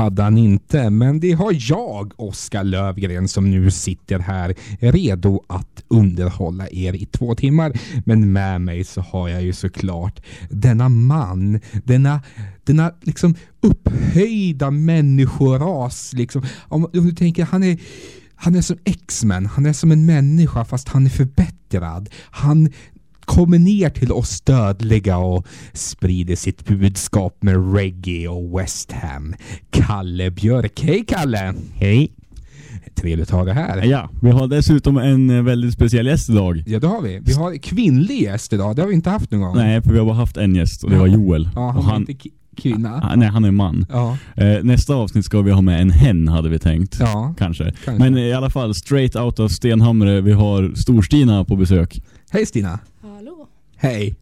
hade han inte, men det har jag, Oskar Lövgren, som nu sitter här redo att underhålla er i två timmar. Men med mig så har jag ju såklart denna man, denna, denna liksom upphöjda människoras. Liksom. Om, om du tänker, han är han är som X-Men, han är som en människa fast han är förbättrad. Han kommer ner till oss dödliga och sprider sitt budskap med reggae och West Ham. Kalle Björk. Hej Kalle! Hej! Trevligt att ha dig här. Ja, vi har dessutom en eh, väldigt speciell gäst idag. Ja, det har vi. Vi har kvinnlig gäst idag. Det har vi inte haft någon gång. Nej, för vi har bara haft en gäst och det var Joel. Ja, han och ki- kvinna. Ah, nej, han är man. Ja. Eh, nästa avsnitt ska vi ha med en hen hade vi tänkt. Ja. Kanske. Kanske. Men i alla fall, straight out av Stenhamre, vi har Storstina på besök. Hej Stina! Hej!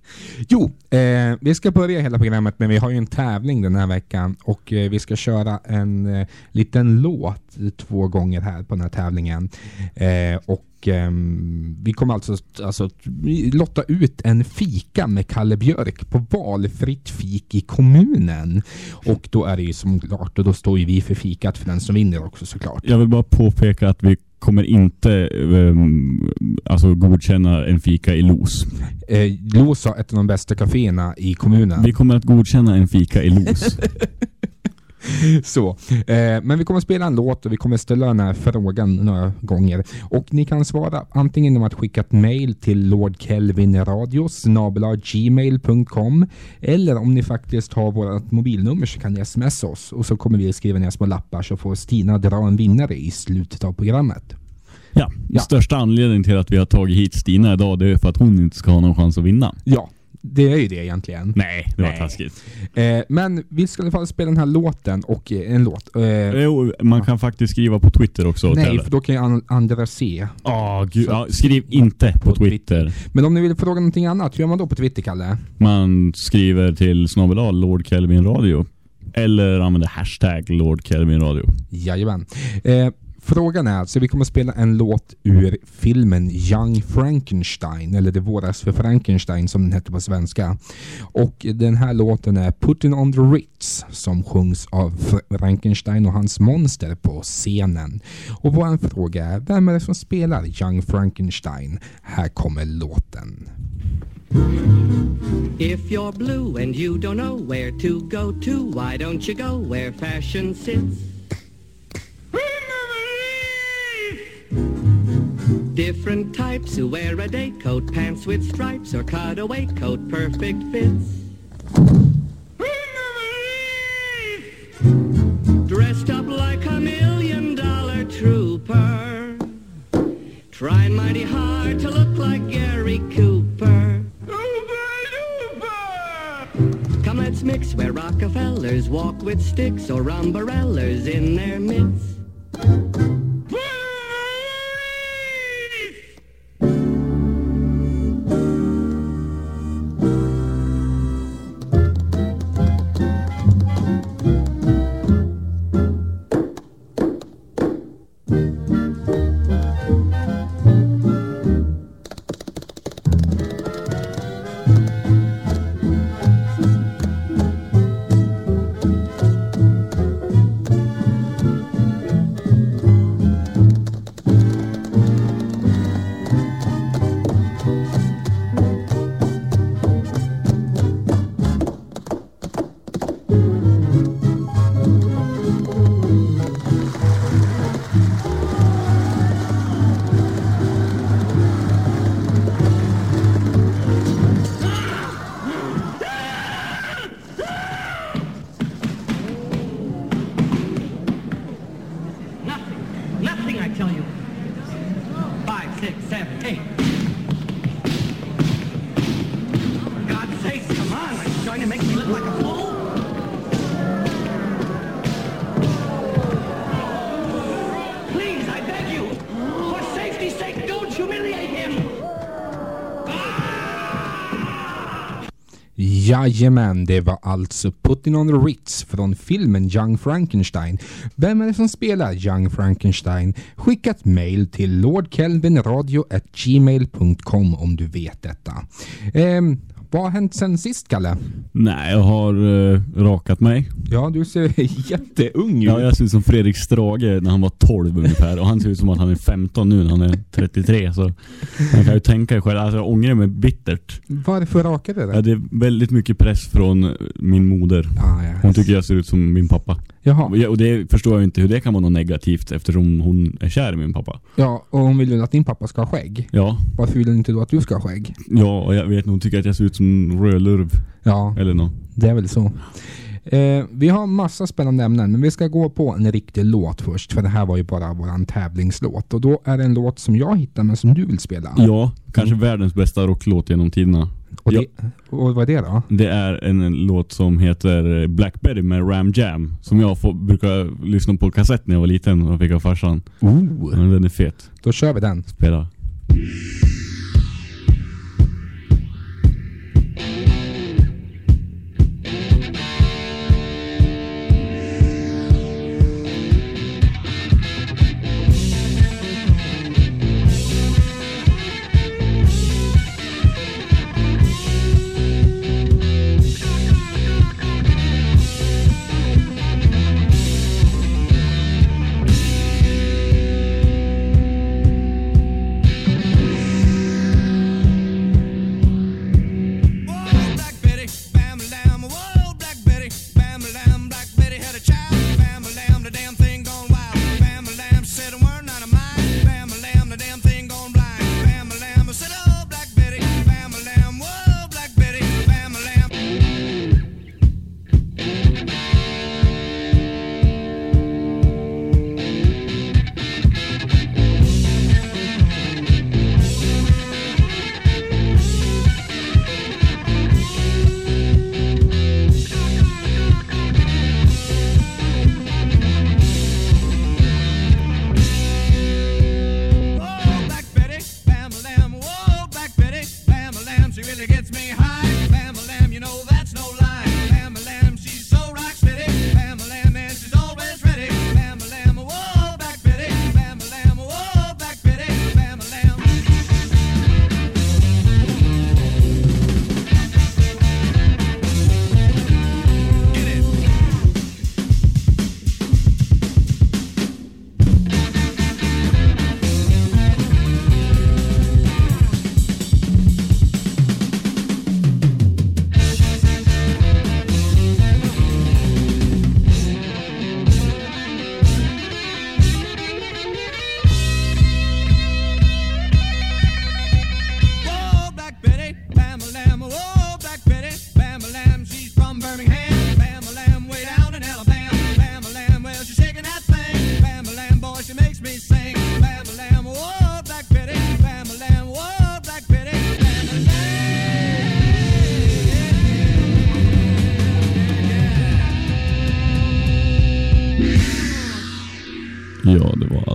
Jo, eh, vi ska börja hela programmet men vi har ju en tävling den här veckan och eh, vi ska köra en eh, liten låt två gånger här på den här tävlingen. Eh, och ehm, vi kommer alltså, alltså lotta ut en fika med Kalle Björk på valfritt fik i kommunen. Och då är det ju som klart, och då står ju vi för fikat för den som vinner också såklart. Jag vill bara påpeka att vi kommer inte ehm, alltså godkänna en fika i Los. Eh, Los har ett av de bästa kaféerna i kommunen. Vi kommer att godkänna en fika i Los. Så, eh, men vi kommer spela en låt och vi kommer ställa den här frågan några gånger. Och ni kan svara antingen genom att skicka ett mail till Lord Kelvin Radio gmail.com eller om ni faktiskt har vårt mobilnummer så kan ni smsa oss och så kommer vi skriva ner små lappar så får Stina dra en vinnare i slutet av programmet. ja, Ja. största anledningen till att vi har tagit hit Stina idag det är för att hon inte ska ha någon chans att vinna. Ja, det är ju det egentligen. Nej, det var Nej. taskigt. Eh, men vi ska i alla fall spela den här låten och eh, en låt. Eh, Jo, man kan faktiskt skriva på Twitter också. nej, för då kan ju an- andra se. Ah, gud. Ja, skriv inte på, på Twitter. Men om ni vill fråga någonting annat, hur gör man då på Twitter, Kalle? Man skriver till snabel Lord Kelvin Radio. Eller använder hashtag Lord Kelvin Radio. Jajamän. Eh, frågan är alltså, vi kommer att spela en låt ur filmen Young Frankenstein, eller Det våras för Frankenstein som den heter på svenska. Och den här låten är Putting on the Ritz som sjungs av Frankenstein och hans monster på scenen. Och vår fråga är, vem är det som spelar Young Frankenstein? Här kommer låten. If you're blue and you don't know where to go to, why don't you go where fashion sits? Different types who wear a day coat, pants with stripes, or cutaway coat, perfect fits. Dressed up like a million dollar trooper, trying mighty hard to look like Gary Cooper. Come, let's mix where Rockefellers walk with sticks or umbrellas in their midst. Jajamän, det var alltså Putting on the Ritz från filmen Young Frankenstein. Vem är det som spelar Young Frankenstein? Skicka ett mail till lordkelvinradio.gmail.com om du vet detta. Ehm, vad har hänt sen sist, Kalle? Nej, jag har eh, rakat mig. Ja, du ser jätteung ut. Ja, jag ser ut som Fredrik Strage när han var 12 ungefär. Och han ser ut som att han är 15 nu när han är 33. Så man kan ju tänka sig själv. Alltså jag ångrar mig bittert. Varför rakade du Ja, dig? det är väldigt mycket press från min moder. Ah, ja. Hon tycker jag ser ut som min pappa. Jaha. Och det förstår jag inte hur det kan vara något negativt eftersom hon är kär i min pappa. Ja, och hon vill ju att din pappa ska ha skägg. Ja, Varför vill inte du att du ska ha skägg? ja och jag vet nog, hon tycker att jag ser ut som rödlurv Ja, eller något. det är väl så. Eh, vi har massa spännande ämnen, men vi ska gå på en riktig låt först. För det här var ju bara våran tävlingslåt. Och då är det en låt som jag hittar, men som du vill spela. Ja, kanske världens bästa rocklåt genom tiderna. Och, Ja. det, och vad är det då? Det är en låt som heter Blackberry med Ram Jam. Som jag får, brukar lyssna på kassett när jag var liten och fick av farsan. Oh, Men den är fet. då kör vi den. Spela.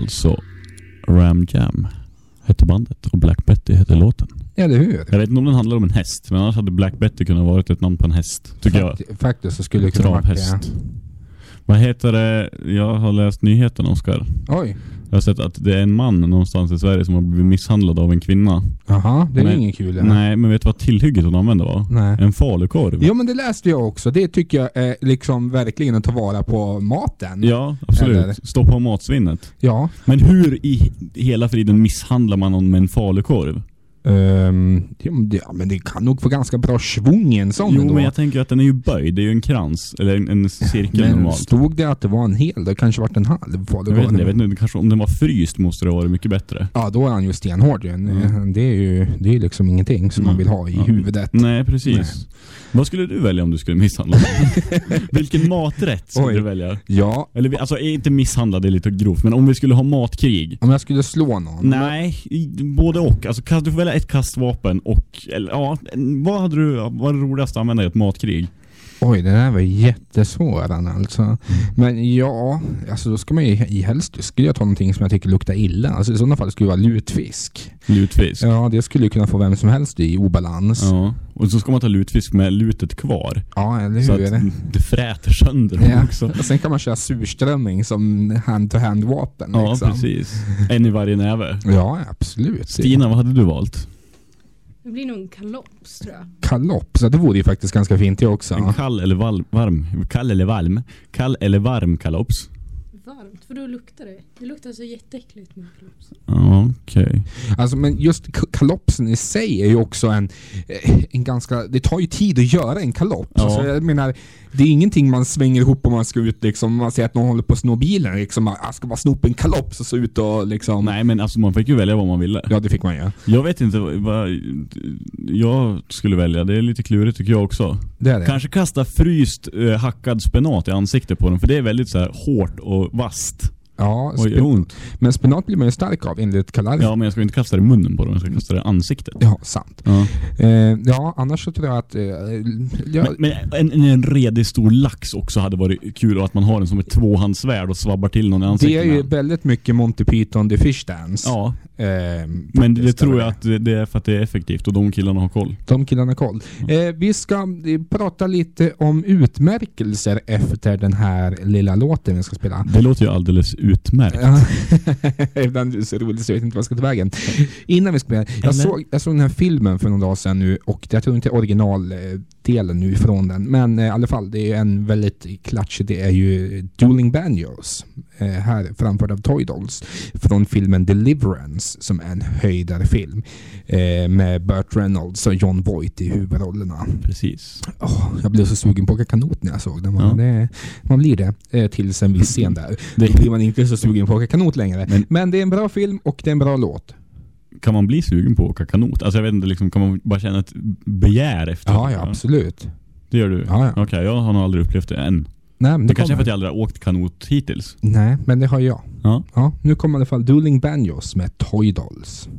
Alltså Ram Jam hette bandet och Black Betty hette låten. Eller hur? Jag vet inte om den handlar om en häst, men annars hade Black Betty kunnat varit ett namn på en häst. Tycker jag. Fakt- Faktiskt så skulle det kunna vara det. Vad heter det? Jag har läst nyheten, Oskar. Oj. Jag har sett att det är en man någonstans i Sverige som har blivit misshandlad av en kvinna. Jaha, det är Men- inget kul. eller? Nej, men vet du vad tillhygget hon använde var? Nej. En falukorv. Jo men det läste jag också. Det tycker jag är liksom verkligen att ta vara på maten. Ja, absolut. Eller- Stoppa matsvinnet. Ja. Men hur i hela friden misshandlar man någon med en falukorv? Ehm, ja, men det- kan nog få ganska bra svung i en sån Jo, ändå. men jag tänker att den är ju böjd. Det är ju en krans. Eller en, en cirkel Men normalt. stod det att det var en hel? Det kanske varit en halv Jag vet inte, jag vet inte. Kanske om den var fryst måste det ha varit mycket bättre. Ja, då är han ju stenhård. Mm. Det är ju det är liksom ingenting som man Mm. vill ha i Ja. huvudet. Nej, precis. Vad skulle du välja om du skulle misshandla? Vilken maträtt skulle Oj. du välja? Ja, Eller alltså inte misshandla, det är lite grovt. Men om vi skulle ha matkrig. om jag skulle slå någon. Nej, i- både och. Alltså kast- du får välja ett kastvapen och, eller, ja, vad hade du, vad är det roligaste att använda i ett matkrig? Oj, den här var jättesvår alltså. Men ja, alltså då ska man ju i helst skulle jag ta någonting som jag tycker luktar illa. Alltså i sådana fall skulle det vara lutfisk. Lutfisk. Ja, det skulle ju kunna få vem som helst i obalans. Ja, Ja. Och så ska man ta lutfisk med lutet kvar. eller Så hur? att det fräter sönder dem Ja. också. Och sen kan man köra surströmming som hand-to-hand vapen. Ja, liksom. precis. En i varje näve. Ja, absolut. Stina, vad hade du valt? Det blir nog en kalops tror jag. Kalops, ja, det vore ju faktiskt ganska fint det också. En kall eller val- varm, kall eller varm, kall eller varm kalops. Varmt, för då luktar det. Det luktar så jätteäckligt med kalops. Ja, Okej. Alltså, men just k- kalopsen i sig är ju också en, eh, en ganska... Det tar ju tid att göra en kalops. Ja. Alltså, jag menar, det är ingenting man svänger ihop om man ska ut liksom. Man ser att någon håller på att sno bilen. Liksom, jag ska bara sno upp en kalops och så ut och liksom... Nej men alltså man fick ju välja vad man ville. Ja, det fick man ju. Jag vet inte vad vad jag skulle välja. Det är lite klurigt tycker jag också. Det är det. Kanske kasta fryst eh, hackad spenat i ansiktet på den för det är väldigt så här hårt och vasst. Ja, Oj, ont. men spenat blir man ju stark av enligt Kalar. Ja men jag ska inte kasta det i munnen på den, jag ska kasta det i ansiktet. Ja, sant. Ja. Eh, ja, annars så tror jag att... Eh, ja, Men, men en, en, redig stor lax också hade varit kul och att man har den som ett tvåhandssvärd och svabbar till någon i det ansiktet. är ju väldigt mycket Monty Python The Fish Dance. Ja, Eh, men det tror jag att det det är för att det är effektivt och de killarna har koll. De killarna har koll. Eh, vi ska eh, prata lite om utmärkelser efter den här lilla låten vi ska spela. Det låter ju alldeles utmärkt. Ibland är det så roligt så jag vet inte vad jag ska ta vägen. Innan vi ska spela. Jag såg, jag såg den här filmen för några dagar sedan nu och jag tror inte originaldelen nu ifrån den. Men eh, i alla fall, det är en väldigt klatschig. Det är ju Dueling Banjos. Eh, här framförd av Toy Dolls. Från filmen Deliverance som är en höjdarfilm. Eh, med Burt Reynolds och John Voight i huvudrollerna. Precis. Åh, jag blev så sugen på att åka kanot när jag såg den. Ja. Det, man blir det eh, tills en viss scen där. Då blir man inte så sugen på att åka kanot längre. Men, Men- det är en bra film och det är en bra låt. Kan man bli sugen på att åka kanot? Alltså jag vet inte, liksom, kan man bara känna ett begär efter? Ja, ja absolut. Det gör du? Ja, ja. Okej, jag har nog aldrig upplevt det än. Nej, men Det, det kanske är för att jag aldrig har åkt kanot hittills. Nej, men det har jag. Ja. Ja, nu kommer i alla fall Dueling Banjos med Toy Dolls.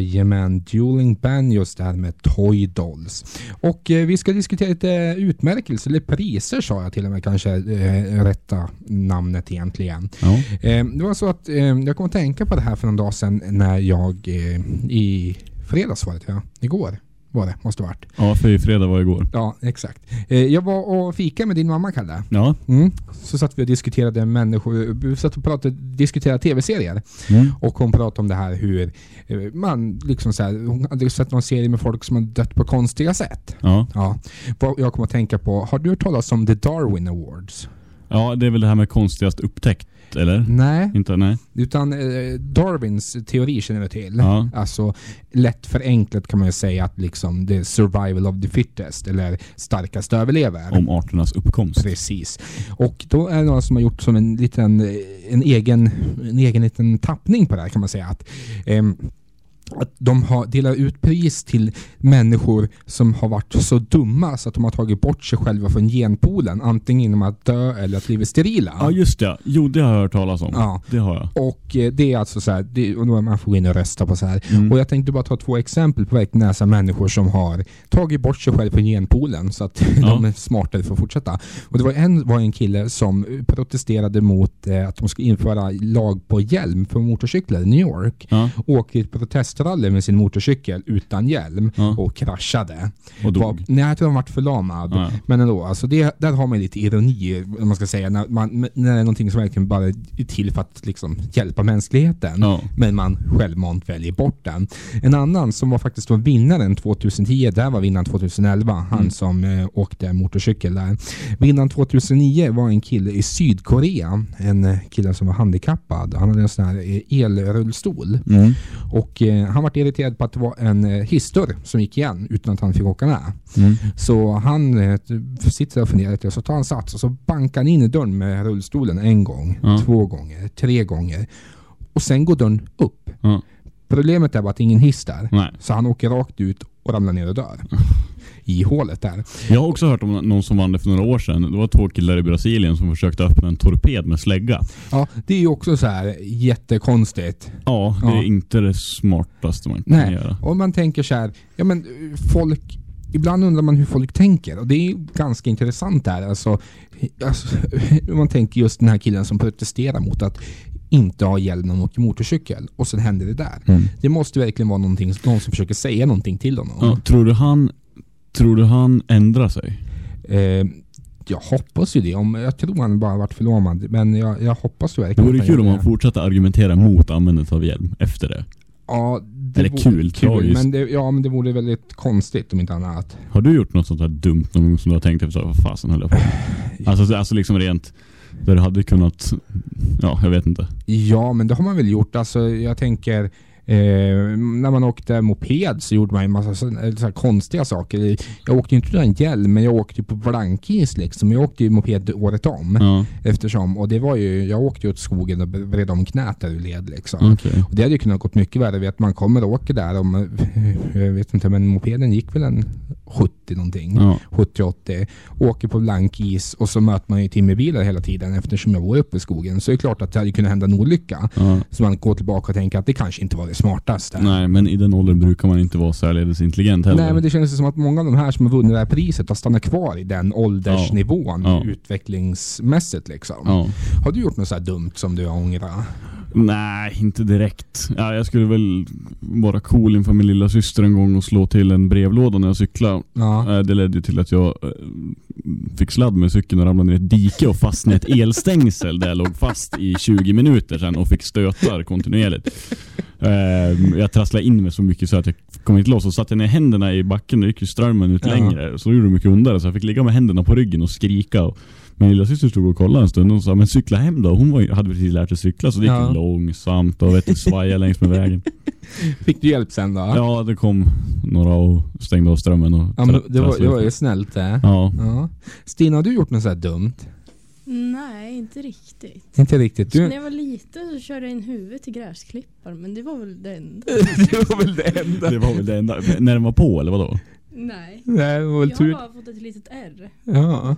Jajamän, Dueling Banjos där med Toy Dolls. Och eh, vi ska diskutera lite utmärkelser, eller priser sa jag till och med kanske eh, rätta namnet egentligen. Ja. Eh, det var så att eh, jag kom att tänka på det här för någon dag sedan när jag eh, i fredags var det jag, igår. Var det, måste varit. Ja, för i fredag var igår. Ja, exakt. Eh, jag var och fika med din mamma, Kalle. Ja. Mm. Så satt vi och diskuterade människor, vi satt och pratade, diskuterade tv-serier. Mm. Och hon pratade om det här hur eh, man liksom så här, hon hade sett någon serie med folk som har dött på konstiga sätt. Ja. Ja. Vad jag kommer att tänka på, har du hört talas om The Darwin Awards? ja, det är väl det här med konstigast upptäckt, eller? Nej, Inte? Nej. utan eh, Darwins teori känner du till. Ja. Alltså lätt förenklat kan man ju säga att liksom det är survival of the fittest eller starkast överlever. Om arternas uppkomst. Precis. Och då är det några som har gjort som en liten, eh, en egen, en egen liten tappning på det här kan man säga. Att, ehm, att de har delat ut pris till människor som har varit så dumma så att de har tagit bort sig själva från genpoolen. Antingen genom att dö eller att bli sterila. Ja, just det. Jo, det har jag hört talas om. Ja. Det har jag. Och eh, det är alltså så här, det, och då man får gå in och rösta på så här. Mm. Och jag tänkte bara ta två exempel på verkligen dessa människor som har tagit bort sig själv från genpoolen så att Ja. de är smartare för att fortsätta. Och det var en, var en kille som protesterade mot eh, att de skulle införa lag på hjälm för motorcyklar i New York. Ja. Åker ett protestrally med sin motorcykel utan hjälm Ja. och kraschade. Och dog. Var, nej, jag tror han vart förlamad. Ja. Men ändå, alltså det, där har man lite ironi, om man ska säga, när, man, när det är någonting som verkligen bara är till för att liksom hjälpa mänskligheten. Ja. Men man självmant väljer bort den. En annan som var faktiskt var vinnaren 2010, där var vinnaren 2011, han Mm. som eh, åkte motorcykel där. Vinnaren 2009 var en kille i Sydkorea, en eh, kille som var handikappad. Han hade en sån här eh, elrullstol. Mm. Och eh, han var irriterad på att det var en eh, hissdörr som gick igen utan att han fick åka med. Mm. Så han eh, sitter där och funderar lite och så tar han sats och så bankar han in i dörren med rullstolen en gång, Ja. två gånger, tre gånger. Och sen går dörren upp. Ja. Problemet är bara att ingen hiss där. Nej. Så han åker rakt ut och ramlar ner och dör. I hålet där. Jag har också hört om någon som vann det för några år sedan. Det var två killar i Brasilien som försökte öppna en torped med slägga. Ja, det är ju också så här jättekonstigt. Ja, det Ja. är inte det smartaste man kan Nej, göra. och man tänker så här, ja men folk Ibland undrar man hur folk tänker och det är ganska intressant där. Alltså, alltså, man tänker just den här killen som protesterar mot att inte ha hjälm när man åker motorcykel och sen händer det där. Mm. Det måste verkligen vara någon som försöker säga någonting till honom. Ja, tror du han Tror du han ändrar sig? Eh, jag hoppas ju det. Om, jag tror han bara varit förlamad. Men jag, jag hoppas ju Det verkligen vore att kul om det. han fortsatte argumentera mot användandet av hjälm efter det. Ja, det Eller vore kul, tragiskt. men det, ja, men det vore väldigt konstigt om inte annat. Har du gjort något sånt här dumt någon gång som du har tänkt efter? Vad fasen höll jag på alltså, alltså liksom rent där du hade kunnat Ja, jag vet inte. Ja, men det har man väl gjort. Alltså, jag tänker Eh, när man åkte moped så gjorde man en massa så, så konstiga saker. Jag åkte inte utan hjälm, men jag åkte på blankis liksom. Jag åkte ju moped året om. Ja, Eftersom, och det var ju, jag åkte ju åt skogen och vred om knät där ur led liksom. okej. Och det hade ju kunnat gått mycket värre. Vet, man kommer och åker där om, jag vet inte, men mopeden gick väl en 70 någonting. Ja. 70-80. Åker på blank is och så möter man ju timmerbilar hela tiden eftersom jag var uppe i skogen. Så är det klart att det hade kunnat hända en olycka. Ja. Så man går tillbaka och tänker att det kanske inte var det smartaste. Nej, men i den åldern brukar man inte vara särledes intelligent heller. Nej men det känns som att många av de här som har vunnit det här priset har stannat kvar i den åldersnivån Ja. utvecklingsmässigt liksom. Har du gjort något så här dumt som du ångrar? Nej, inte direkt. Ja, jag skulle väl vara cool inför min lilla syster en gång och slå till en brevlåda när jag cyklade. Ja. Eh, Det ledde ju till att jag eh, fick sladd med cykeln och ramlade ner i ett dike och fastnade i ett elstängsel där jag låg fast i 20 minuter sen och fick stötar kontinuerligt. Eh, Jag trasslade in mig så mycket så att jag kom inte loss och satte ner händerna i backen och gick ju strömmen ut Ja. längre. Så det gjorde det mycket ondare så jag fick ligga med händerna på ryggen och skrika. Och min lilla syster stod och kollade en stund och sa men cykla hem då. Hon var, hade precis lärt sig cykla så det gick Ja. långsamt och vet du, svaja längs med vägen. Fick du hjälp sen då? Ja, det kom några och stängde av strömmen och Ja, men det, var, det var ju snällt det. Ja. Ja. Stina, har du gjort något så här dumt? Nej, inte riktigt. Inte riktigt. Du, när jag var liten så körde jag in huvudet till gräsklipparen, men det var väl det enda. det var väl det enda. Det var väl det enda. När den var på eller vadå? Nej. Nej, det var väl Jag har tur. bara fått ett litet ärr. Ja.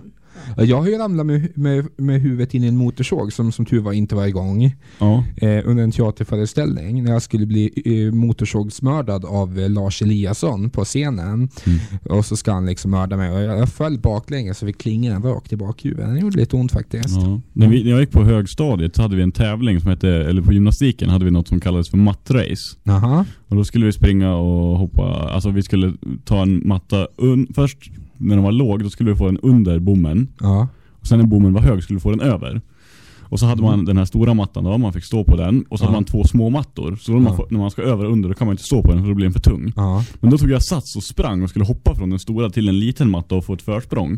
Jag har ju ramlat med, med, med huvudet in i en motorsåg som som tur var inte var igång. Ja. eh, under en teaterföreställning när jag skulle bli eh, motorsågsmördad av eh, Lars Eliasson på scenen. Mm. Och så ska han liksom mörda mig och jag, jag föll baklänges och fick klingan rakt i bakhuvudet. Det gjorde lite ont faktiskt. Ja. När, vi, när jag gick på högstadiet så hade vi en tävling som hette, eller på gymnastiken hade vi något som kallades för mattrace. Jaha. Och då skulle vi springa och hoppa, alltså vi skulle ta en matta un, först när den var låg, då skulle vi få den under bommen. Ja. Och sen när bommen var hög skulle vi få den över. Och så hade man den här stora mattan då, man fick stå på den. Och så hade Ja. man två små mattor. Så man, får, när man ska över och under, då kan man inte stå på den för då blir den för tung. Men då tog jag sats och sprang och skulle hoppa från den stora till en liten matta och få ett försprång.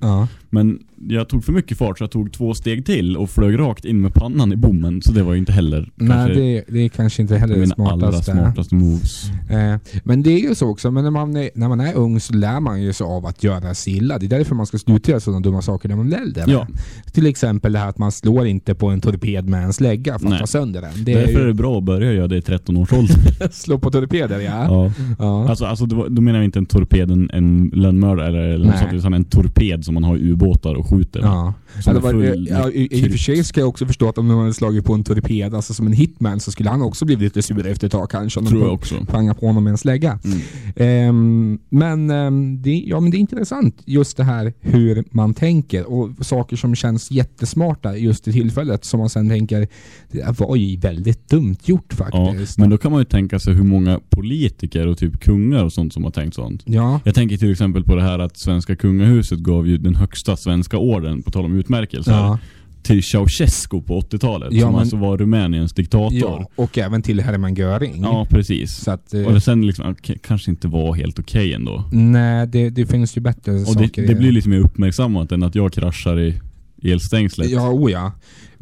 Men jag tog för mycket fart så jag tog två steg till och flög rakt in med pannan i bommen. Så det var ju inte heller Nej, det, det är kanske inte heller det mina allra smartaste. smartaste moves. Eh, men det är ju så också, men när man, är, när man är ung så lär man ju sig av att göra sig illa. Det är därför man ska sluta göra sådana dumma saker när man blir äldre. Ja. Till exempel det här att man slår inte på en torped med en slägga för att Nej. ta sönder den. Det är Därför är ju, det bra att börja göra det i 13 års ålder. slå på torpeder ja. ja. ja. Alltså, alltså då menar jag inte en torped, en, en lönnmördare eller, eller något sånt, utan en torped som man har i ubåtar och skjuter. Ja. Är det var, ja, i, I och för sig ska jag också förstå att om man hade slagit på en torped, alltså som en hitman, så skulle han också blivit lite sur efter ett tag kanske. Om Tror jag också. Panga på honom med en slägga. Mm. Ehm, men, ehm, det, ja, men det är intressant just det här hur man tänker och saker som känns jättesmarta just i tillfället som man sen tänker det var ju väldigt dumt gjort Ja, faktiskt. men då kan man ju tänka sig hur många politiker och typ kungar och sånt som har tänkt sånt. Ja, Jag tänker till exempel på det här att svenska kungahuset gav ju den högsta svenska orden, på tal om utmärkelser, ja, till Ceausescu på 80-talet. Ja, som men- alltså var Rumäniens diktator. ja, och även till Hermann Göring. Ja, precis. Så att, eh, Och det sen liksom, kanske inte var helt okej ändå. nej, det, det finns ju bättre Och saker. det, det blir lite mer uppmärksammat än att jag kraschar i elstängslet. Ja, oh ja.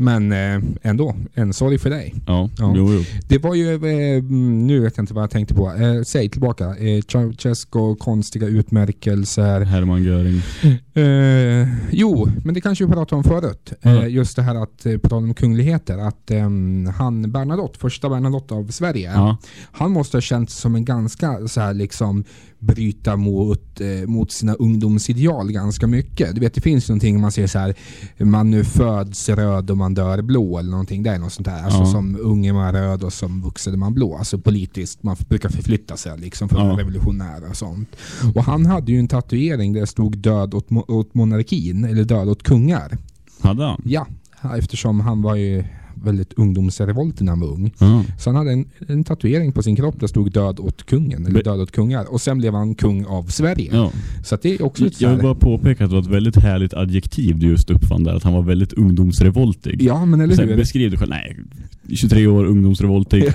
Men eh, ändå, en sorg för dig. Ja, Ja. jo, jo. Det var ju, eh, mm, nu vet jag inte vad jag tänkte på. Eh, säg tillbaka. Ceausescu, konstiga utmärkelser. Hermann Göring. Jo, men det kanske vi pratade om förut. Mm. just det här att, på tal om kungligheter, att ehm, han Bernadotte, första Bernadotte av Sverige, Ja. han måste ha känts som en ganska så här liksom bryta mot, mot sina ungdomsideal ganska mycket. Du vet, det finns någonting man säger så här, man nu föds röd och man dör blå eller någonting. Det är något sånt där. Alltså Ja. som ung är man röd och som vuxen är man blå. Alltså politiskt, man brukar förflytta sig liksom för att Ja. vara revolutionär och sånt. Och han hade ju en tatuering där det stod död åt, åt monarkin, eller död åt kungar. Hade han? Ja, eftersom han var ju väldigt ungdomsrevolt när han var ung. Ja. Så han hade en, en tatuering på sin kropp där stod död åt kungen, eller död åt kungar. Och sen blev han kung av Sverige. ja. Så det är också ett Jag vill bara påpeka att det var ett väldigt härligt adjektiv du just uppfann där, att han var väldigt ungdomsrevoltig. Ja men eller Sen hur? beskriv dig själv, nej, 23 år ungdomsrevoltig.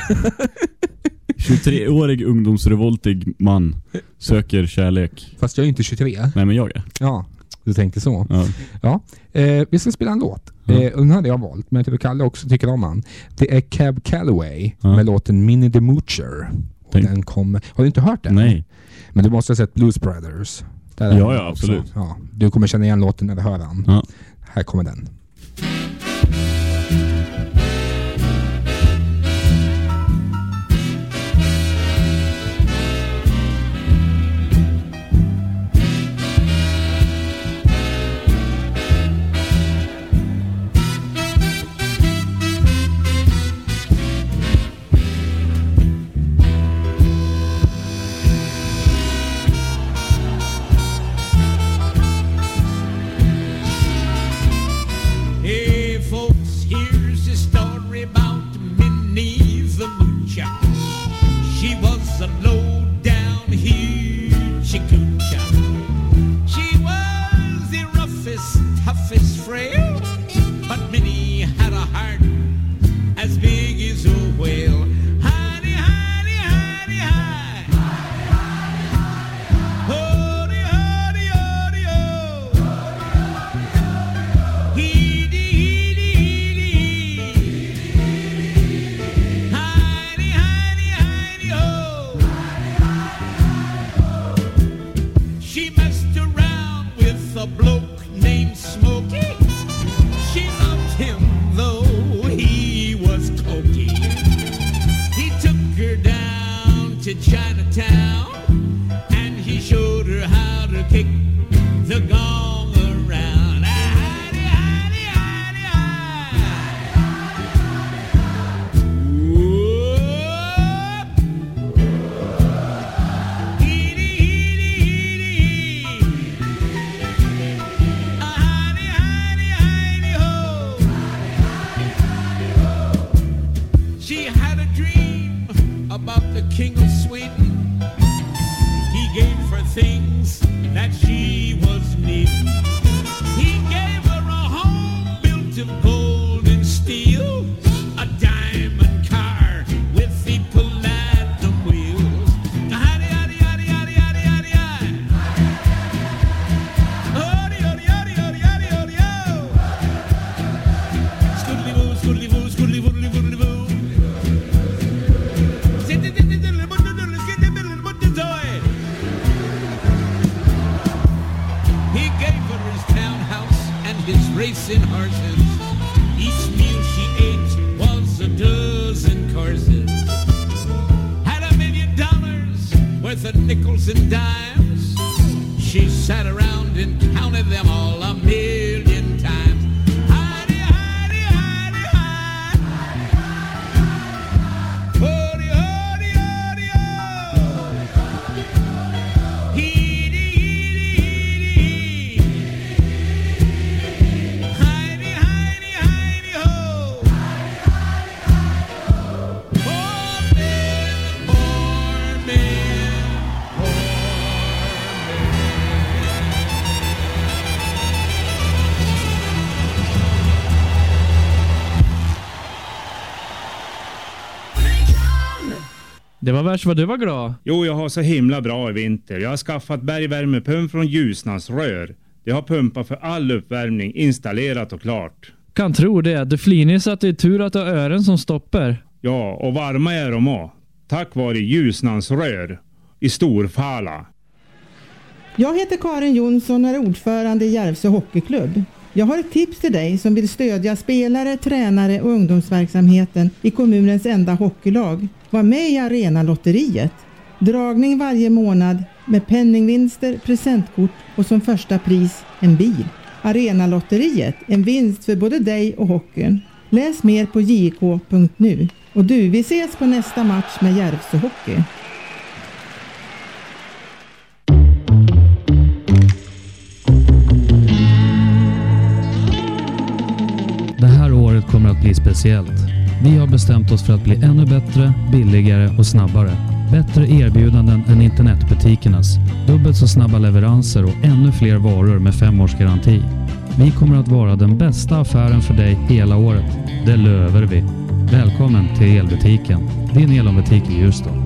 23-årig ungdomsrevoltig man söker kärlek. Fast jag är inte 23. Nej men jag är. Ja, du tänkte så. Ja. Ja, eh, vi ska spela en låt. Ja. Eh, den hade jag valt, men jag tror Kalle också tycker om han. Det är Cab Calloway Ja. med låten Minnie the Moocher. Och Tänk- den kommer... Har du inte hört den? Nej. Men du måste ha sett Blues Brothers. Ja, ja, absolut. Ja, du kommer känna igen låten när du hör den. Ja. Här kommer den. giant var värst vad du var glad. Jo, jag har så himla bra i vinter. Jag har skaffat bergvärmepump från Ljusnans rör. Det har pumpar för all uppvärmning installerat och klart. Kan tro det. Du flinar så att det är tur att du har öron som stoppar. Ja, och varma är de också. Tack vare Ljusnans rör i Storfala. Jag heter Karin Jonsson och är ordförande i Järvsö Hockeyklubb. Jag har ett tips till dig som vill stödja spelare, tränare och ungdomsverksamheten i kommunens enda hockeylag. Var med i Arenalotteriet. Dragning varje månad med penningvinster, presentkort och som första pris en bil. Arenalotteriet, en vinst för både dig och hockeyn. Läs mer på jk.nu. Och du, vi ses på nästa match med Järvsö Hockey. Det här året kommer att bli speciellt. Vi har bestämt oss för att bli ännu bättre, billigare och snabbare. Bättre erbjudanden än internetbutikernas. Dubbelt så snabba leveranser och ännu fler varor med fem års garanti. Vi kommer att vara den bästa affären för dig hela året. Det löver vi. Välkommen till Elbutiken. Din Elbutik i Ljusdal.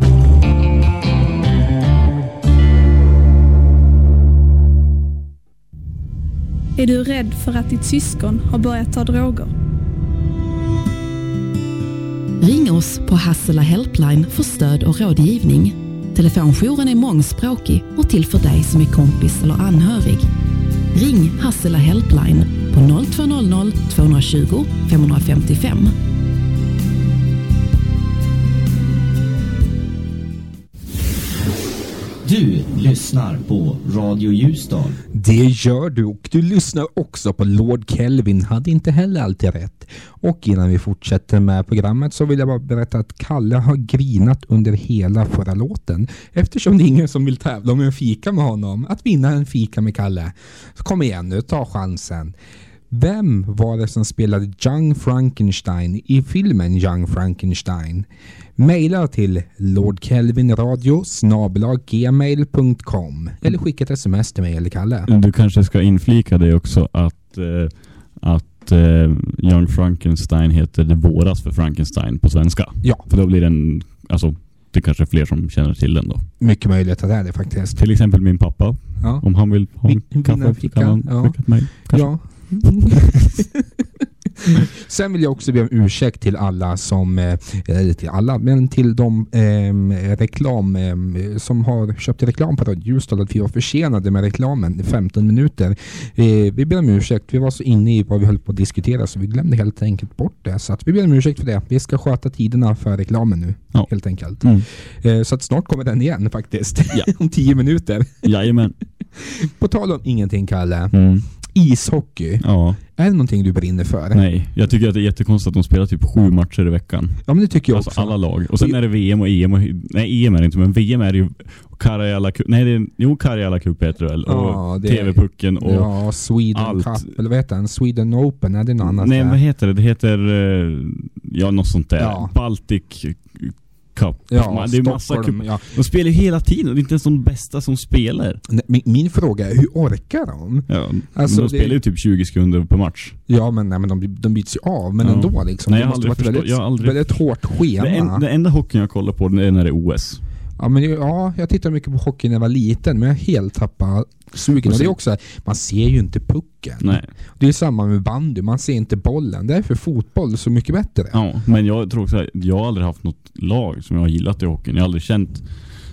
Är du rädd för att ditt syskon har börjat ta droger? Ring oss på Hassela Helpline för stöd och rådgivning. Telefonjouren är mångspråkig och till för dig som är kompis eller anhörig. Ring Hassela Helpline på 0200 220 555. Du lyssnar på Radio Ljusdal. Det gör du och du lyssnar också på Lord Kelvin hade inte heller alltid rätt. Och innan vi fortsätter med programmet så vill jag bara berätta att Kalle har grinat under hela förra låten eftersom det är ingen som vill tävla om en fika med honom. Att vinna en fika med Kalle. Så kom igen nu, ta chansen. Vem var det som spelade Young Frankenstein i filmen Young Frankenstein? Maila till lordkelvinradio gmail.com eller skicka ett sms till mig eller Kalle. Du kanske ska inflika det också att, eh, att eh, Young Frankenstein heter Det våras för Frankenstein på svenska. Ja. För då blir den, alltså det kanske är fler som känner till den då. Mycket möjligt att det är det faktiskt. Till exempel min pappa. Ja. Om han vill ha en kaffe kan han ja. skicka mig. Kanske. Ja. Sen vill jag också be om ursäkt till alla som, eh, eller till alla, men till de eh, reklam eh, som har köpt reklam på Radio Ljusdal att vi var försenade med reklamen i 15 minuter. Eh, vi ber om ursäkt, vi var så inne i vad vi höll på att diskutera så vi glömde helt enkelt bort det. Så att vi ber om ursäkt för det. Vi ska sköta tiderna för reklamen nu, helt enkelt. Mm. Eh, så att snart kommer den igen faktiskt. om 10 minuter. Jajamän. På tal om ingenting Kalle. Mm. Ishockey. Ja. Är det någonting du brinner för? Nej, jag tycker att det är jättekonstigt att de spelar typ sju matcher i veckan. Ja men det tycker jag Alltså också. alla lag. Och sen är det VM och EM. Och, nej, EM är det inte, men VM är det ju Karjala Cup. Nej, det är, jo, Karjala Cup heter det väl. Och Ja, är- TV-pucken och... ja, Sweden allt. Cup, eller vad heter den? Sweden Open, är det något annat? nej, där? vad heter det? Det heter... eh, Ja, något sånt där. Ja. Baltic Cup. Ja, det är massa cup. ja. De spelar ju hela tiden och det är inte ens de bästa som spelar. Nej, Min, fråga är, hur orkar de? Ja, Alltså, de det- spelar ju typ 20 sekunder per match. Ja men, nej, men de, de byts ju av, men Ja. ändå liksom. Nej, jag har aldrig förstått- väldigt, jag har aldrig- väldigt hårt schema. Det, en, det enda hockeyn jag kollar på är när det är OS. Ja, men, ja, jag tittade mycket på hockey när jag var liten, men jag helt tappat sugen. Och det är också, man ser ju inte pucken. Nej. Det är samma med bandy, man ser inte bollen. Därför är fotboll så mycket bättre. Ja, men jag tror också att jag har aldrig haft något lag som jag har gillat i hockeyn. Jag har aldrig känt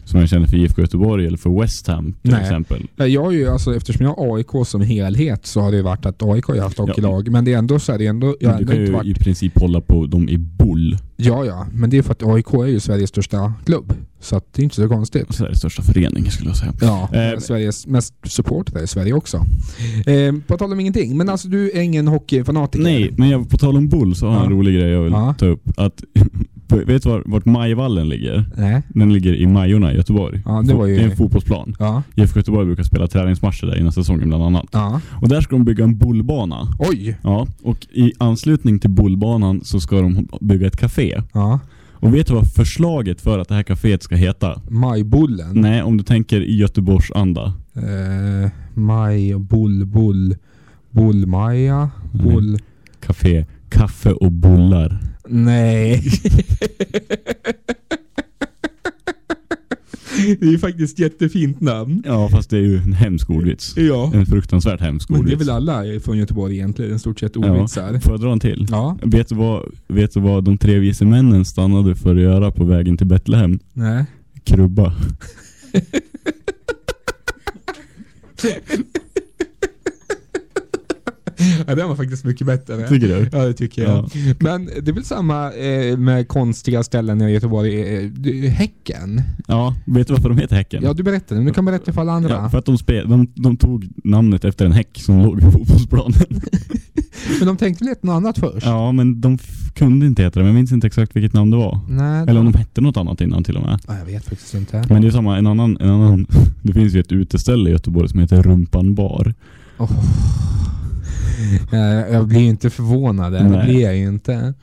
som jag känner för IFK Göteborg eller för West Ham till Nej. exempel. Ja, Jag har ju, alltså, eftersom jag har AIK som helhet så har det varit att AIK har haft hockeylag. Men det är ändå så här, det är ändå, jag du ändå kan ju varit... i princip hålla på dem i bull. Ja, ja. Men det är för att AIK är ju Sveriges största klubb. Så det är inte så konstigt. Sveriges största förening skulle jag säga. Ja, Eh, Sveriges mest supportrar i Sverige också. Eh, på tal om ingenting, men alltså du är ingen hockeyfanatiker? Nej, men jag, på tal om bull så har jag en Ja. rolig grej jag vill Ja. ta upp. Att, vet du var, vart Majvallen ligger? Nej. Den ligger i Majorna i Göteborg. Ja, det var ju- Det är en fotbollsplan. Ja. IFK Göteborg brukar spela träningsmatcher där innan säsongen bland annat. Ja. Och där ska de bygga en bullbana. Oj! Ja, och i anslutning till bullbanan så ska de bygga ett café. Ja. Och vet du vad förslaget för att det här kaféet ska heta? Majbullen? Nej, om du tänker i Göteborgs anda. Eh, maj, bull, bull, bullmaja, bull... Café, kaffe och bullar. Nej. det är ju faktiskt ett jättefint namn. Ja, fast det är ju en hemsk ordvits. Ja. En fruktansvärt hemsk Men det är ordvits. väl alla från Göteborg egentligen, i stort sett ordvitsar. Ja. Får jag dra en till? Ja. Vet du, vad, vet du vad de tre vise männen stannade för att göra på vägen till Betlehem? Nej. Krubba. Ja, den var faktiskt mycket bättre. Tycker du? Ja, det tycker jag. Ja. Men det är väl samma eh, med konstiga ställen i Göteborg. Eh, häcken. Ja, vet du varför de heter Häcken? Ja, du berättade. Du kan berätta för alla andra. Ja, för att de, spe, de, de tog namnet efter en häck som låg på fotbollsplanen. Men de tänkte väl ett något annat först? Ja, men de kunde inte heta det. Men jag minns inte exakt vilket namn det var. Nej, Eller om de hette något annat innan till och med. Ja, jag vet faktiskt inte. Men det är samma, en annan, en annan det finns ju ett uteställe i Göteborg som heter Rumpan bar. Eh, Jag blir ju inte förvånad. där. Det Nej. blir jag ju inte.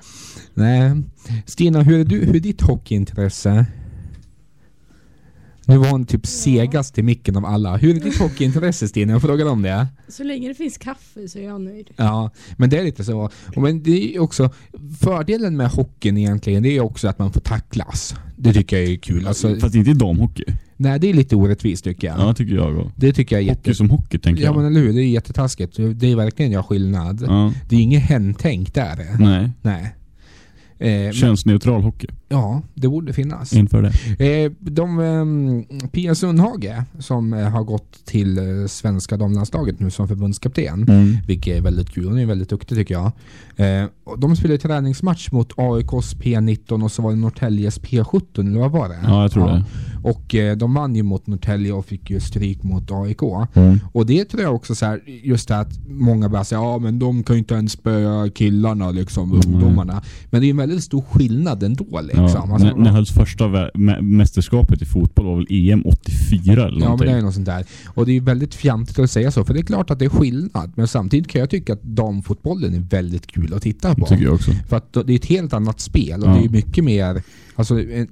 Nej. Stina, hur är, du, hur är ditt hockeyintresse? Nu var hon typ segast i micken av alla. Hur är ditt hockeyintresse Stina? Jag frågar om det. Så länge det finns kaffe så är jag nöjd. Ja, men det är lite så. Men det är också fördelen med hockeyn egentligen, det är också att man får tacklas. Det tycker jag är kul. Alltså, Fast inte i damhockey. Nej, det är lite orättvist tycker jag. Ja, tycker jag också. Det tycker jag är jätte... Hockey som hockey tänker Ja jag. men eller hur, det är jättetaskigt. Det är verkligen jag skillnad. Ja. Det är inget hentänk där. Nej. Nej. Eh, Könsneutral hockey. Ja, det borde finnas. Inför det. Eh, de, eh, Pia Sundhage som eh, har gått till eh, svenska damlandslaget nu som förbundskapten. Mm. Vilket är väldigt kul. Hon är väldigt duktig tycker jag. De spelade träningsmatch mot AIKs P19 och så var det Norrtäljes P17 eller vad var det? Ja, jag tror det. Och de vann ju mot Norrtälje och fick ju stryk mot AIK. Mm. Och det tror jag också så här, just det att många bara säger ja men de kan ju inte ens spöa killarna liksom, ungdomarna. Men det är ju en väldigt stor skillnad ändå liksom. Ja, Alltså, när, när hölls första mästerskapet i fotboll var väl EM 84 eller Ja men någonting? det är något sånt där. Och det är ju väldigt fjantigt att säga så, för det är klart att det är skillnad. Men samtidigt kan jag tycka att damfotbollen är väldigt kul att titta på. tycker jag också. För att det är ett helt annat spel och Ja. det är mycket mer, alltså eh,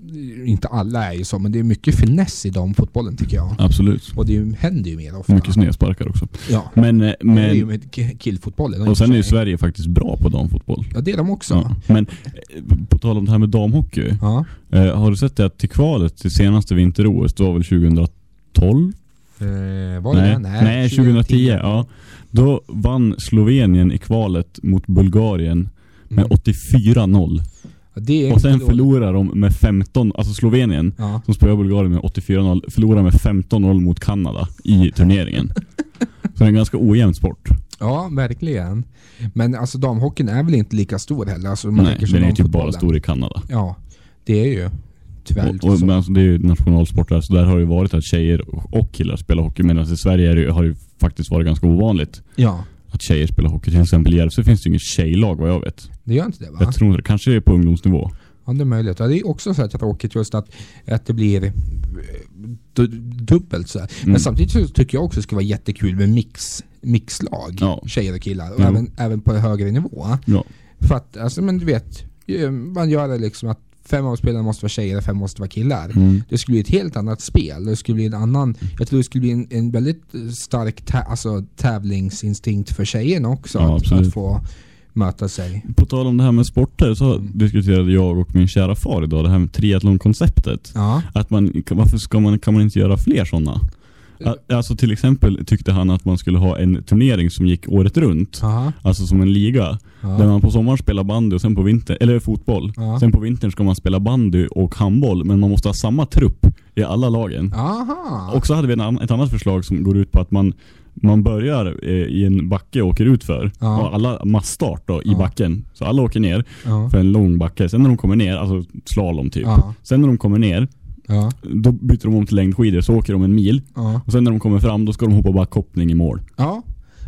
inte alla är ju så, men det är mycket finess i damfotbollen tycker jag. Absolut. Och det händer ju mer ofta. Mycket snedsparkar också. Ja. Men, eh, Men, det är ju med ki- killfotbollen. och sen är ju. Sverige faktiskt bra på damfotboll. Ja det är de också. Ja. Men eh, på tal om det här med damhockey. Ja. Eh, har du sett det att till kvalet till senaste vinter-OS, det var väl 2012? Eh, var det nej, det? nej, 2010. Ja. Då vann Slovenien i kvalet mot Bulgarien med Mm. 84-0. Ja, det är Och sen förlorar de med 15, alltså Slovenien Ja. som spöar Bulgarien med 84-0, förlorar med 15-0 mot Kanada i turneringen. Så det är en ganska ojämn sport. Ja, verkligen. Men alltså damhockeyn är väl inte lika stor heller? Alltså, man Nej, den är ju typ bara stor i Kanada. Ja, det är ju tyvärr Och, och, men alltså, det är ju nationalsport där, så där har det ju varit att tjejer och- killar spelar hockey. Medan i Sverige är det, har det ju faktiskt varit ganska ovanligt. Ja. att tjejer spelar hockey. Till exempel i Järvsö finns det ju inget tjejlag vad jag vet. Det gör inte det va? Jag tror det. Kanske är på ungdomsnivå. Ja, det är möjligt. Ja, det är också så här tråkigt just att, att det blir eh, du, dubbelt så här. Men Mm. samtidigt så tycker jag också det skulle vara jättekul med mix, mixlag. Ja. Tjejer och killar. Och även, även på högre nivå. Ja. För att, alltså men du vet, man gör det liksom att fem av spelarna måste vara tjejer och fem måste vara killar. Mm. Det skulle bli ett helt annat spel. Det skulle bli en annan, jag tror det skulle bli en, en väldigt stark tä, alltså, tävlingsinstinkt för tjejerna också. Ja, att, att få möta sig. På tal om det här med sporter så diskuterade jag och min kära far idag det här med triathlonkonceptet. Ja. Att man, varför ska man, kan man inte göra fler sådana? Alltså till exempel tyckte han att man skulle ha en turnering som gick året runt. Aha. Alltså som en liga. Ja. Där man på sommaren spelar bandy och sen på vintern, eller fotboll. Ja. Sen på vintern ska man spela bandy och handboll. Men man måste ha samma trupp i alla lagen. Aha. Och så hade vi en, ett annat förslag som går ut på att man man börjar eh, i en backe och åker ut för Ja. alla massstart då i Ja. backen. Så alla åker ner Ja. för en lång backe. Sen när de kommer ner, alltså slalom typ. Sen när de kommer ner, Ja. då byter de om till längdskidor så åker de en mil. Ja. Och sen när de kommer fram, då ska de hoppa backhoppning i mål. Ja,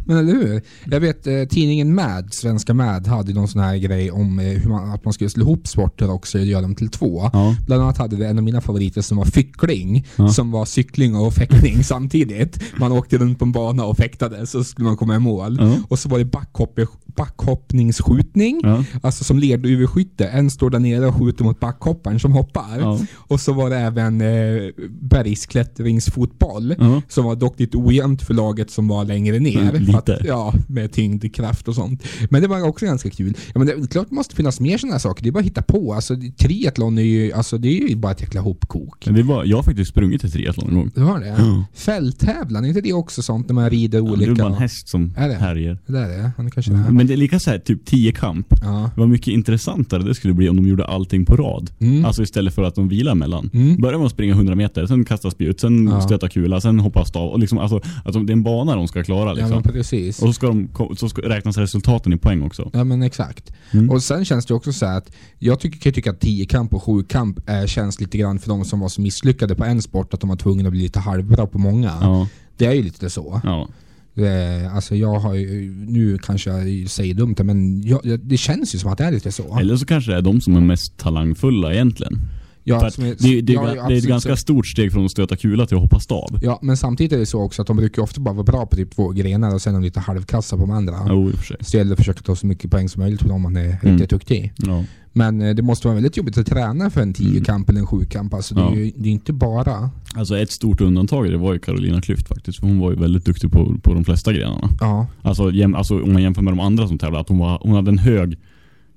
men eller hur? Jag vet eh, tidningen Mad, svenska Mad, hade någon sån här grej om eh, hur man, att man skulle slå ihop sporter också och göra dem till två. Ja. Bland annat hade vi en av mina favoriter som var fyckling, Ja. som var cykling och fäktning samtidigt. Man åkte runt på en bana och fäktade så skulle man komma i mål. Ja. Och så var det backhopp, backhoppningsskjutning, alltså som lerduveskytte. En står där nere och skjuter mot backhopparen som hoppar. Och så var det även eh, bergsklättringsfotboll, som var dock lite ojämnt för laget som var längre ner. Mm, lite. Att, ja, med tyngdkraft och sånt. Men det var också ganska kul. Ja, men det klart det måste finnas mer sådana här saker. Det är bara att hitta på. Alltså, triathlon är ju, alltså, det är ju bara ett jäkla hopkok. Men det var, jag har faktiskt sprungit ett triathlon en gång. Du har det? Ja. Fälttävlan, är inte det också sånt när man rider Ja, olika? det är bara en häst som Är det? härjer. Det är det? Han kanske är. Men det är lika så här, typ 10 kamp. Ja. Var mycket intressantare det skulle bli om de gjorde allting på rad. Mm. Alltså istället för att de vilar mellan. Mm. Börjar att springa 100 meter, sen kasta spjut, sen Ja. stöta kula, sen hoppa stav. Och liksom, alltså, att de, det är en bana de ska klara Ja liksom. men precis. och så ska, de, så ska räknas resultaten i poäng också. Ja men exakt. Mm. Och sen känns det också så att jag tycker, kan tycka att 10 kamp och 7 kamp är, känns lite grann för de som var så misslyckade på en sport att de var tvungna att bli lite halvbra på många. Ja. Det är ju lite så. Ja. Det, alltså jag har ju, nu kanske jag säger dumt men jag- det känns ju som att det är lite så. Eller så kanske det är de som är mest talangfulla egentligen. Ja, är- det, det, ja, är, ja, det är ett ganska så. stort steg från att stöta kula till att hoppa stav. Ja, men samtidigt är det så också att de brukar ofta bara vara bra på typ två grenar och sen är de lite halvkassa på de andra. Jo, i. Så det gäller att försöka ta så mycket poäng som möjligt på dem man är Mm. riktigt duktig. Ja. Men eh, det måste vara väldigt jobbigt att träna för en 10 kamp eller en 7 kamp. Alltså det är. Ja. ju det är inte bara... Alltså ett stort undantag det var ju Carolina Klüft faktiskt. För hon var ju väldigt duktig på, på de flesta grenarna. Ja, Alltså, jäm, alltså om man jämför med de andra som tävlade, att hon, var, hon hade en hög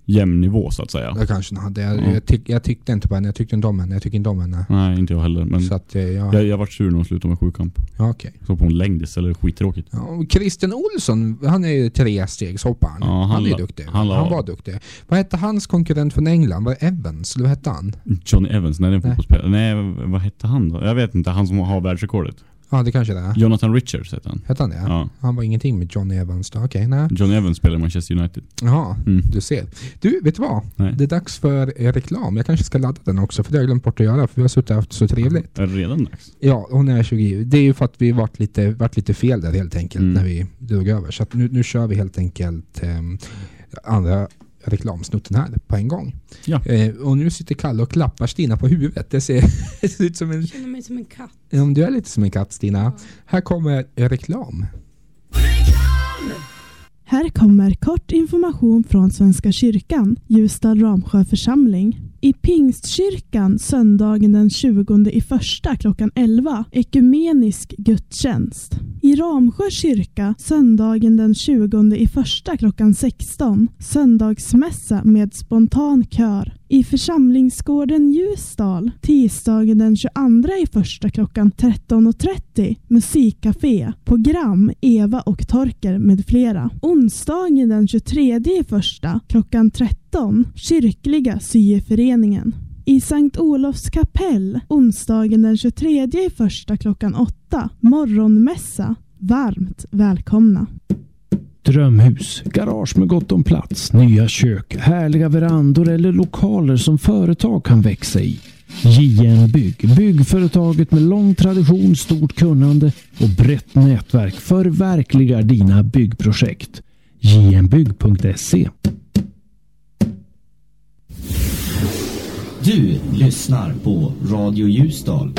jämn nivå så att säga. det kanske den hade. Jag, Ja. jag, tyck, jag tyckte inte på henne, jag tyckte inte om henne. Jag tycker inte om henne. Nej, inte jag heller. Men Så att, eh, ja, jag, jag vart sur när hon slutade med sjukamp. ja okej. Så på en längd istället, skittråkigt. Ja, Christian Olsson, han är ju trestegshopparen. Ja, han han är duktig. han Han, var duktig. Vad hette hans konkurrent från England? Var det Evans? Eller vad hette han? Johnny Evans, nej det är en fotbollsspelare. Nej, vad hette han då? Jag vet inte, han som har världsrekordet. Ja, det kanske det är. Jonathan Richards hette han. Hette han det? Ja. Han var ingenting med Johnny Evans då? Okej, nej. Johnny Evans spelar i Manchester United. Jaha, Mm. du ser. Du, vet du vad? Nej. Det är dags för eh, reklam. Jag kanske ska ladda den också, för det har jag glömt bort att göra, för vi har suttit och haft så trevligt. Är det redan dags? Ja, hon är 20. Det är ju för att vi varit lite, varit lite fel där helt enkelt Mm. när vi drog över. Så att nu, nu kör vi helt enkelt ehm, andra reklamsnutten här på en gång. Ja. Eh, och nu sitter Kalle och klappar Stina på huvudet. Det ser, det ser ut som en... Jag känner mig som en katt. Ja, du är lite som en katt Stina. Här kommer reklam. Här kommer kort information från Svenska kyrkan, Ljusdal Ramsjö församling. I Pingstkyrkan söndagen den 20 i första klockan 11 ekumenisk gudstjänst. I Ramsjö kyrka söndagen den 20 i första klockan 16 söndagsmässa med spontan kör. I församlingsgården Ljusdal tisdagen den 22 i första klockan 13.30 musikcafé, program Eva och Torker med flera. Onsdagen den 23 i första klockan 13 kyrkliga syeföreningen. I Sankt Olofs kapell onsdagen den 23 i första klockan 8 morgonmässa. Varmt välkomna. Drömhus, garage med gott om plats, nya kök, härliga verandor eller lokaler som företag kan växa i. JM Bygg. Byggföretaget med lång tradition, stort kunnande och brett nätverk förverkligar dina byggprojekt. jmbygg.se Du lyssnar på Radio Ljusdal.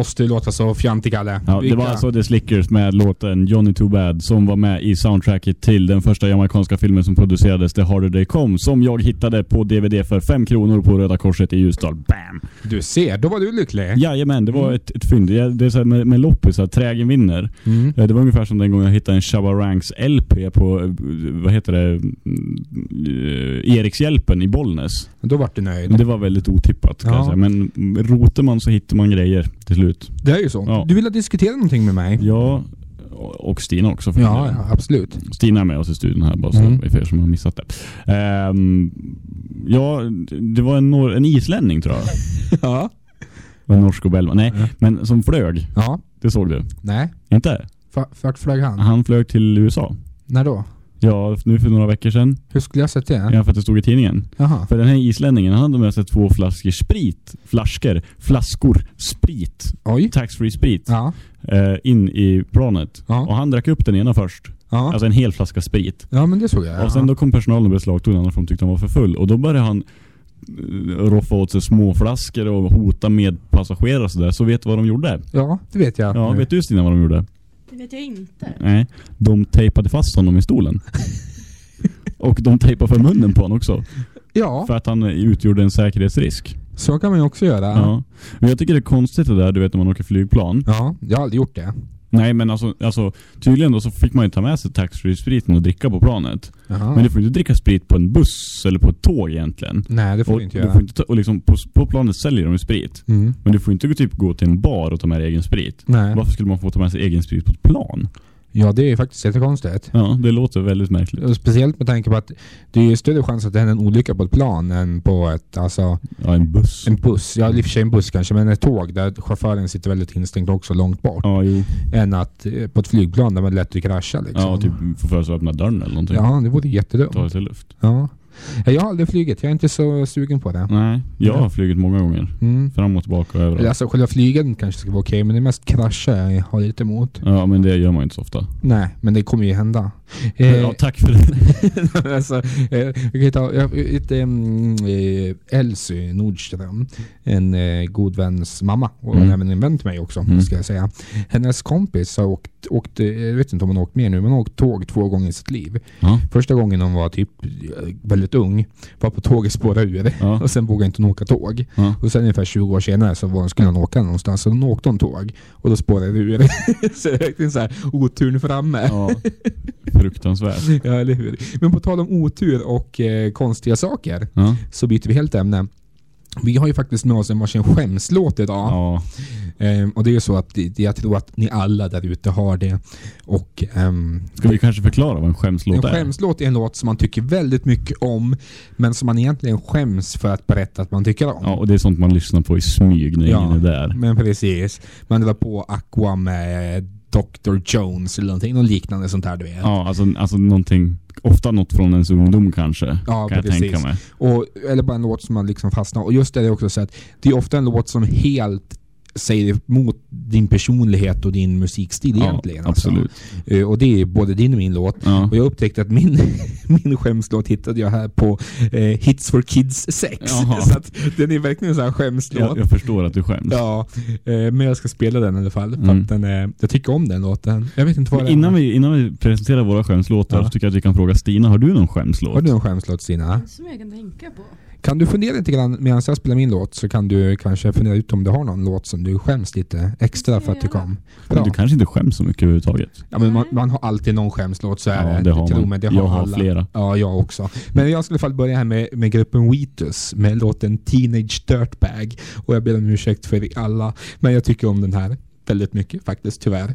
Måste låta så fjantig, Kalle. Ja, det var alltså The Slickers med låten Johnny Too Bad som var med i soundtracket till den första jamaicanska filmen som producerades, The Harder They Come, som jag hittade på DVD för 5 kronor på Röda Korset i Ljusdal. Bam! Du ser, då var du lycklig. Jajamän, det var ett, ett fynd. Det är så här med, med loppisar, trägen vinner. Mm. Eh, Det var ungefär som den gången jag hittade en Shabba Ranks LP på, eh, vad heter det, mm, eh, Erikshjälpen i Bollnäs. Då vart du nöjd. Det var väldigt otippat kan Ja. jag säga. Men rotar man så hittar man grejer till slut. Det är ju så. Ja. Du ville diskutera någonting med mig? Ja, och Stina också. för Ja, ja, absolut. Stina är med oss i studion här bara så Mm. för er som har missat det. Ehm, ja, det var en, en islänning tror jag. Ja. En norsk och belg. Nej, men som flög. Ja. Det såg du? Nej. Inte? F- Vart flög han? Han flög till USA. När då? Ja, nu för några veckor sedan. Hur skulle jag sett det? Ja, för att det stod i tidningen. Jaha. För den här islänningen, han hade med sig två flaskor sprit. Flaskor. Flaskor. Sprit. Oj. Taxfree sprit. Ja. Eh, in i planet. Ja. Och han drack upp den ena först. Ja. Alltså en hel flaska sprit. Ja, men det såg jag. Och sen då kom personalen och beslagtog den för de tyckte han var för full. Och då började han eh, roffa åt sig små flaskor och hota med passagerare och sådär. Så vet du vad de gjorde? Ja, det vet jag. Ja, vet du Stina vad de gjorde? Det vet jag inte. Nej, de tejpade fast honom i stolen. och de tejpade för munnen på honom också. Ja, För att han utgjorde en säkerhetsrisk. så kan man ju också göra. Ja. Men jag tycker det är konstigt det där, du vet när man åker flygplan. Ja, jag har aldrig gjort det. Nej men alltså, alltså tydligen då så fick man ju ta med sig taxfree-spriten och dricka på planet. Jaha. Men du får inte dricka sprit på en buss eller på ett tåg egentligen. Nej, det får och, du inte du göra. får inte ta, och liksom på, på planet säljer de ju sprit. Mm. Men du får inte gå- typ gå till en bar och ta med dig egen sprit. Nej. Varför skulle man få ta med sig egen sprit på ett plan? Ja, det är faktiskt jättekonstigt. Ja, det låter väldigt märkligt. Speciellt med tanke på att det är större chans att det händer en olycka på ett plan än på ett, alltså... Ja, en buss. En buss. Ja, i och för sig en buss kanske, men ett tåg där chauffören sitter väldigt instängt också långt bort. Ja, jo. Än att eh, på ett flygplan där man lätt att krascha liksom. Ja, typ få för sig att öppna dörren eller någonting. Ja, det vore jättedumt. Ta lite luft. Ja. Ja, Jag har aldrig flugit, jag är inte så sugen på det. Nej, jag har flugit många gånger. Mm. Fram och tillbaka och överallt. alltså själva flygen kanske ska vara okej, men det är mest krascha jag har lite emot. Ja, men det gör man ju inte så ofta. Nej, men det kommer ju hända. Eh, Ja, tack för det. alltså, eh, vi kan ta ett, um, eh, Elsie Nordström, en eh, god väns mamma och Mm. även en vän till mig också, Mm. ska jag säga. Hennes kompis har åkt, åkt, eh, jag vet inte om hon har åkt med nu, men hon har åkt tåg två gånger i sitt liv. Ja. Första gången hon var typ eh, väldigt ung, var på tåget spårade ur Ja. och sen vågade inte hon åka tåg. Ja. Och sen ungefär 20 år senare så var hon, skulle hon åka någonstans, så hon åkte hon tåg och då spårade det ur. så det är verkligen så här oturen framme. Ja. Fruktansvärt. Ja, eller hur? Men på tal om otur och eh, konstiga saker så byter vi helt ämne. Vi har ju faktiskt med oss en varsin skämslåt idag. Ja. Ehm, och det är ju så att jag tror att ni alla där ute har det. Och ehm, Ska vi kanske förklara vad en skämslåt en är? skämslåt är en låt som man tycker väldigt mycket om men som man egentligen skäms för att berätta att man tycker om. Ja, och det är sånt man lyssnar på i smyg när ingen är där. Men precis. Man drar på Aqua med Dr. Jones eller någonting, något liknande sånt här du vet. Ja, alltså, alltså någonting, ofta något från ens ungdom kanske. Ja, kan jag precis. tänka mig. Och, eller bara en låt som man liksom fastnar Och just det är också så att det är ofta en låt som helt säger emot din personlighet och din musikstil Ja, egentligen. alltså. absolut. Eh, Och det är både din och min låt. Ja. Och jag upptäckte att min, min skämslåt hittade jag här på eh, Hits for Kids 6. Jaha. Så att den är verkligen en sån här skämslåt. Jag, jag förstår att du skäms. Ja, eh, men jag ska spela den i alla fall. För Mm. att den är, jag tycker om den låten. Jag vet inte vad innan, vi, innan vi presenterar våra skämslåtar Ja. så tycker jag att vi kan fråga Stina, har du någon skämslåt? Har du någon skämslåt Stina? Som jag kan tänka på. Kan du fundera lite grann medan jag spelar min låt så kan du kanske fundera ut om du har någon låt som du skäms lite extra för att du kom. Men Du kanske inte skäms så mycket överhuvudtaget? Ja, men man, man har alltid någon skämslåt, så är Ja, det. har Tro mig, det Jag har har alla. flera. Ja, jag också. Men jag skulle i alla fall börja här med, med gruppen Wheatus med låten Teenage Dirtbag. Och jag ber om ursäkt för alla, men jag tycker om den här väldigt mycket faktiskt, tyvärr.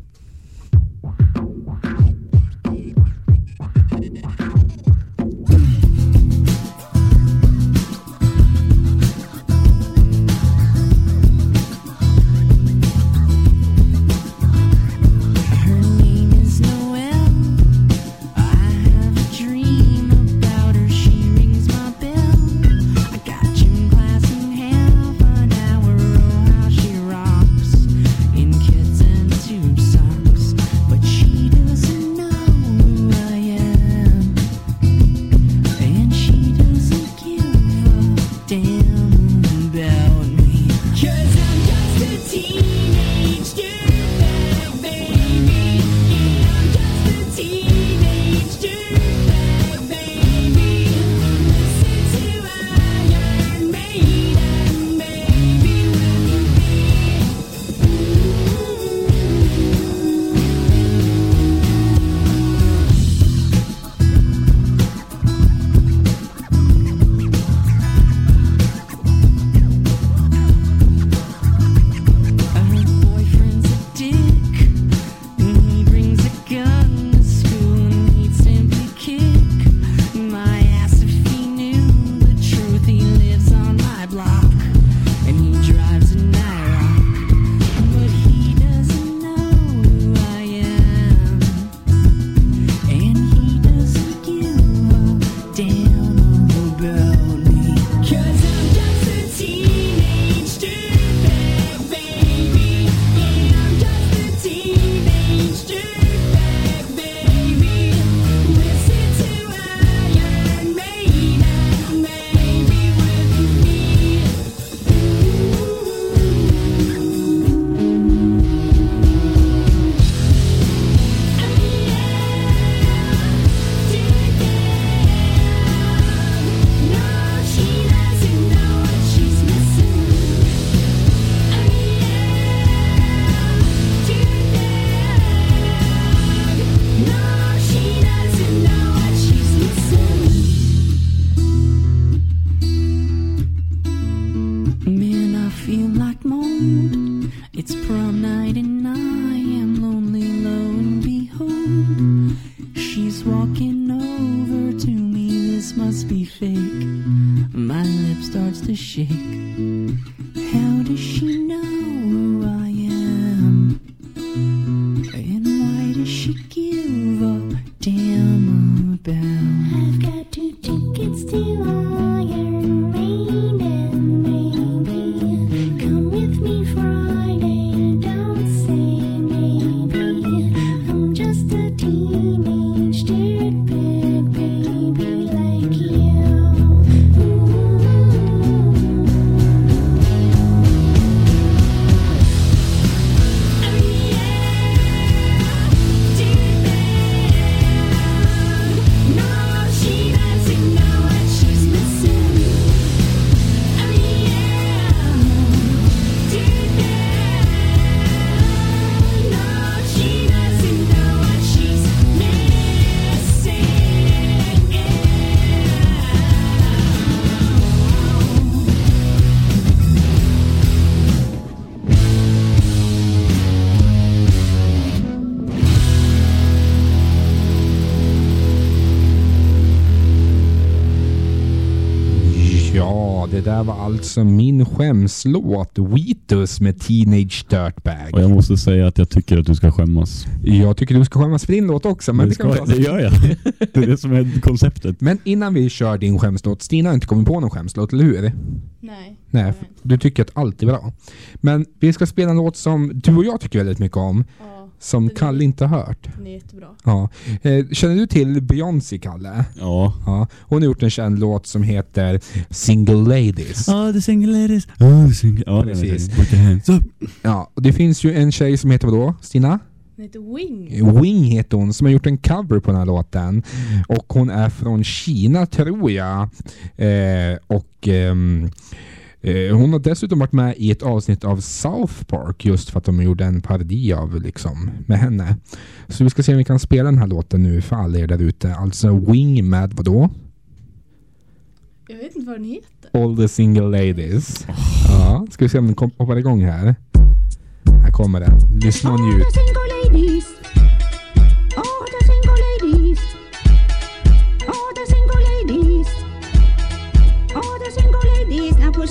Var alltså min skämslåt Wheatus med Teenage Dirtbag. Och jag måste säga att jag tycker att du ska skämmas. Jag tycker du ska skämmas för din låt också. Men det, det, kan vi ska, ta det gör jag. Det är det som är konceptet. Men innan vi kör din skämslåt, Stina har inte kommit på någon skämslåt, eller hur? Nej. Nej, du tycker att allt är bra. Men vi ska spela en låt som du och jag tycker väldigt mycket om. Som Kalle inte har hört. Den är jättebra. Ja. Eh, känner du till Beyoncé, Kalle? Ja. ja. Hon har gjort en känd låt som heter Single Ladies. Oh, the single ladies. Oh, the single... Ja, Precis. Ja, och det finns ju en tjej som heter vadå, Stina? Den heter Wing. Wing heter hon, som har gjort en cover på den här låten. Och hon är från Kina, tror jag. Eh, och ehm, eh, hon har dessutom varit med i ett avsnitt av South Park just för att de gjorde en parodi av liksom med henne. Så vi ska se om vi kan spela den här låten nu för alla er där ute. Alltså Wing med vadå? Jag vet inte vad den heter. All the single ladies. Ja, ska vi se om den hoppar igång här. Här kommer den. Lyssna och njut.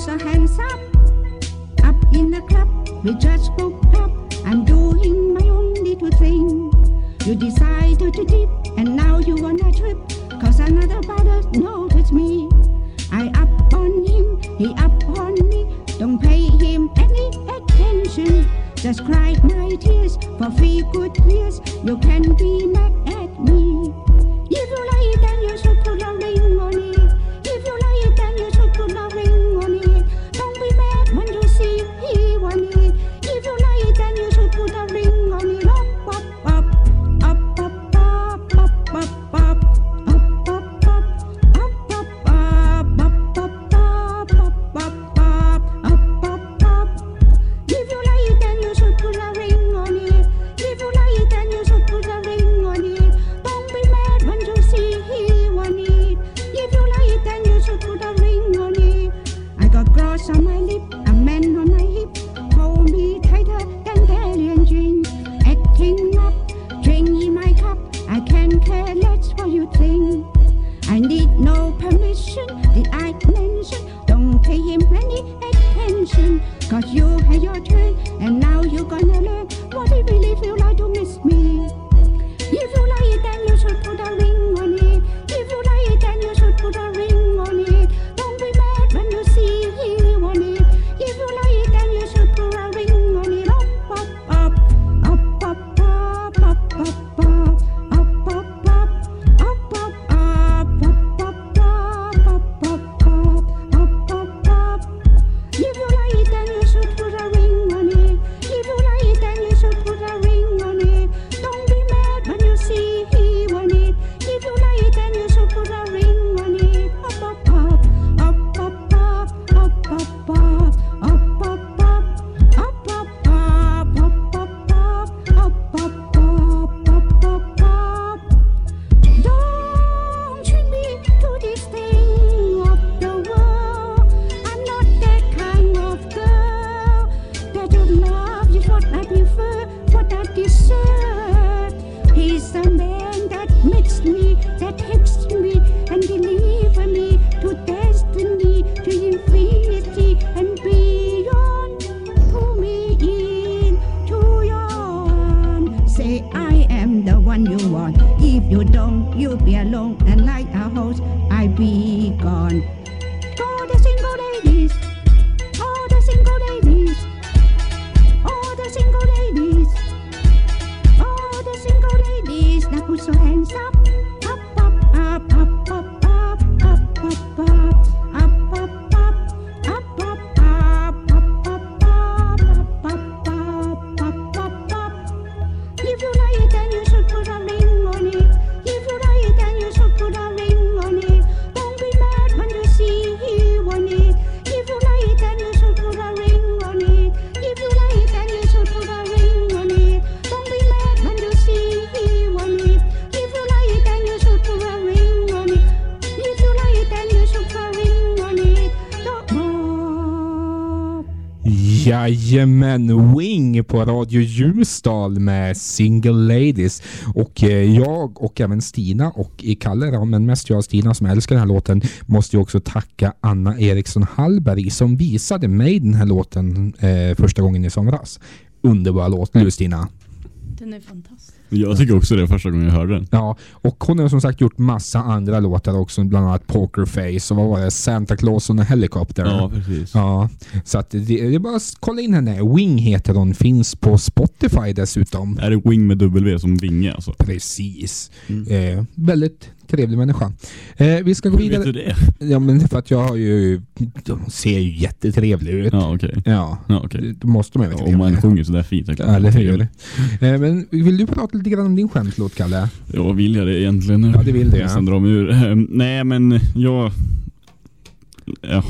Now hands up. In the club. We just woke up. I'm doing my own little thing. You decided to dip. And now you on a trip. Cause another brother noticed me. I up on him. He up on me. Don't pay him any attention. Just cried my tears for three good years. You can be mad at me. If you like then you should Cause you had your turn Jajamän, Wing på Radio Ljusdal med Single Ladies. Och eh, jag och även Stina och i Kalle då, men mest jag och Stina som älskar den här låten måste ju också tacka Anna Eriksson Hallberg som visade mig den här låten eh, första gången i somras. Underbar låt, du Stina. Den är fantastisk. Jag tycker också det första gången jag hörde den. Ja, och hon har som sagt gjort massa andra låtar också, bland annat Pokerface och vad var det? Santa Claus on a Helicopter. Ja, precis. Ja, så att det, det är bara att kolla in henne. Wing heter hon, finns på Spotify dessutom. Är det Wing med W som vinge alltså? Precis. Eh, väldigt trevlig människa. Eh, vi ska gå Hur vidare. vet du det? Ja, men för att jag har ju... De ser ju jättetrevlig ut. Ja, okej. Ja, Ja, okej. då måste man ju vara Om man sjunger sådär fint. jag kan- Eller hur? Eh, men vill du prata lite grann om din skämtlåt, Kalle? Ja, vill jag det egentligen? Ja, det vill du, ja. Sen dra mig ur. Ehm, Nej, men jag... Ja,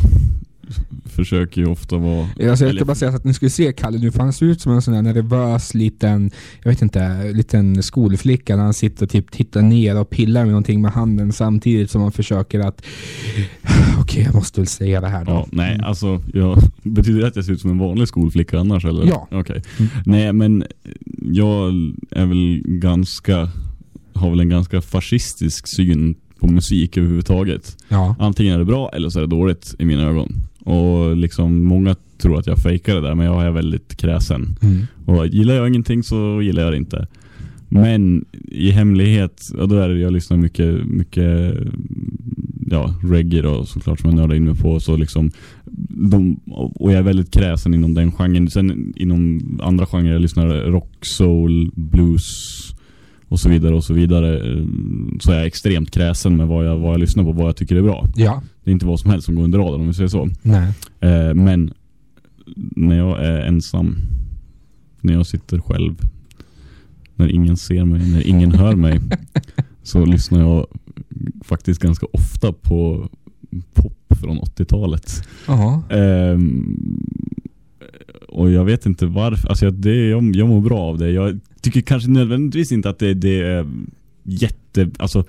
försöker ju ofta vara... Alltså, jag ska bara säga att ni skulle se Kalle nu, för han ser ut som en sån där nervös liten, jag vet inte, liten skolflicka när han sitter och typ tittar ner och pillar med någonting med handen samtidigt som han försöker att okej, jag måste väl säga det här då. Ja, nej, alltså, jag, betyder det att jag ser ut som en vanlig skolflicka annars eller? Ja. Okej. Nej, men jag är väl ganska, har väl en ganska fascistisk syn på musik överhuvudtaget. Ja. Antingen är det bra eller så är det dåligt i mina ögon. Och liksom många tror att jag fejkar det där, men jag är väldigt kräsen. Mm. Och gillar jag ingenting så gillar jag det inte. Men i hemlighet, och då är det jag lyssnar mycket, mycket ja, reggae då såklart som jag nördar in mig på. Så liksom, de, och jag är väldigt kräsen inom den genren. Sen inom andra genrer, jag lyssnar rock, soul, blues och så vidare och så vidare. Så är jag extremt kräsen med vad jag, vad jag lyssnar på, vad jag tycker är bra. Ja. Det är inte vad som helst som går under radarn om vi säger så. Nej. Eh, men när jag är ensam, när jag sitter själv, när ingen ser mig, när ingen hör mig, så lyssnar jag faktiskt ganska ofta på pop från 80-talet. Jaha. Ehm, och jag vet inte varför, alltså jag, det, jag, jag mår bra av det. Jag tycker kanske nödvändigtvis inte att det, det är jätte, alltså eh,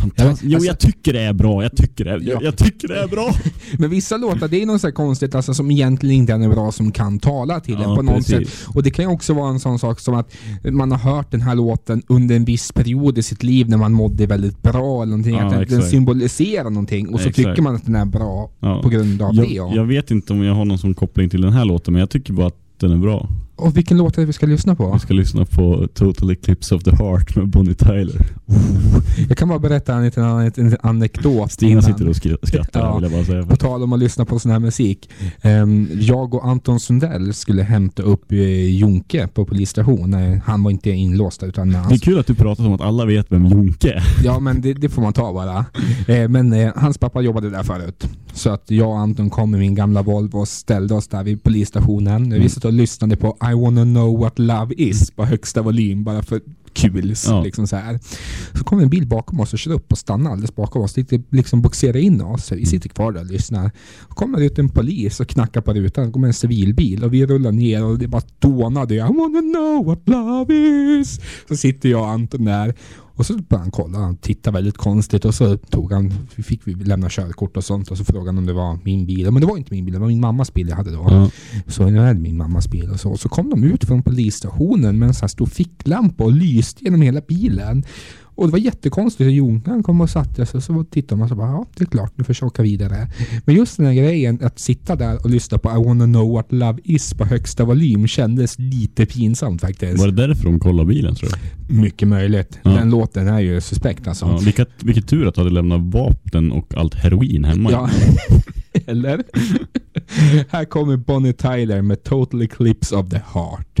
Fantastiskt. Jo, alltså- jag tycker det är bra. Jag tycker det, Ja. jag, tycker det är bra. Men vissa låtar, det är något så konstigt alltså, som egentligen inte är bra som kan tala till Ja, en på något sätt. Och det kan ju också vara en sån sak som att man har hört den här låten under en viss period i sitt liv när man mådde väldigt bra eller någonting. Ja, att den, den symboliserar någonting och så Exakt. tycker man att den är bra på grund av jag, det. Ja. jag vet inte om jag har någon som koppling till den här låten, men jag tycker bara att den är bra. Och vilken låt är det vi ska lyssna på? Vi ska lyssna på Total Eclipse of the Heart med Bonnie Tyler. Jag kan bara berätta en liten, an- en anekdot. Stina innan. sitter och skra- skrattar Ja. vill jag bara säga. På tal om att lyssna på sån här musik. Ehm, jag och Anton Sundell skulle hämta upp eh, Jonke på polisstation. Nej, Han var inte inlåst utan Det är hans kul att du pratar som att alla vet vem Jonke är. Ja men det, det får man ta bara. Eh, men eh, hans pappa jobbade där förut. Så att jag och Anton kom med min gamla Volvo och ställde oss där vid polisstationen. Vi satt och lyssnade på I wanna know what love is på högsta volym bara för kul. Ja. Liksom så, här. så kom en bil bakom oss och körde upp och stannade alldeles bakom oss. Det liksom boxerade in oss. Vi sitter kvar där och lyssnar. Och kommer ut en polis och knackar på rutan. Det kommer en civilbil och vi rullar ner och det bara dånade. I wanna know what love is. Så sitter jag och Anton där. Och så började han kolla, han tittade väldigt konstigt och så tog han, fick vi lämna körkort och sånt och så frågade han om det var min bil. Men det var inte min bil, det var min mammas bil jag hade då. Ja. Så nu är min mammas bil och så. Och så kom de ut från polisstationen med en sån här stor ficklampa och lyste genom hela bilen. Och det var jättekonstigt. Jonkan kom och satte sig och så tittade man så bara, ja det är klart, nu får jag åka vidare. Men just den här grejen att sitta där och lyssna på I wanna know what love is på högsta volym kändes lite pinsamt faktiskt. Var det därför de kollade bilen tror du? Mycket möjligt. Ja. Den låten är ju suspekt alltså. Ja, vilket, vilket tur att du hade lämnat vapen och allt heroin hemma. Ja. Eller? Här kommer Bonnie Tyler med Total Eclipse of the Heart.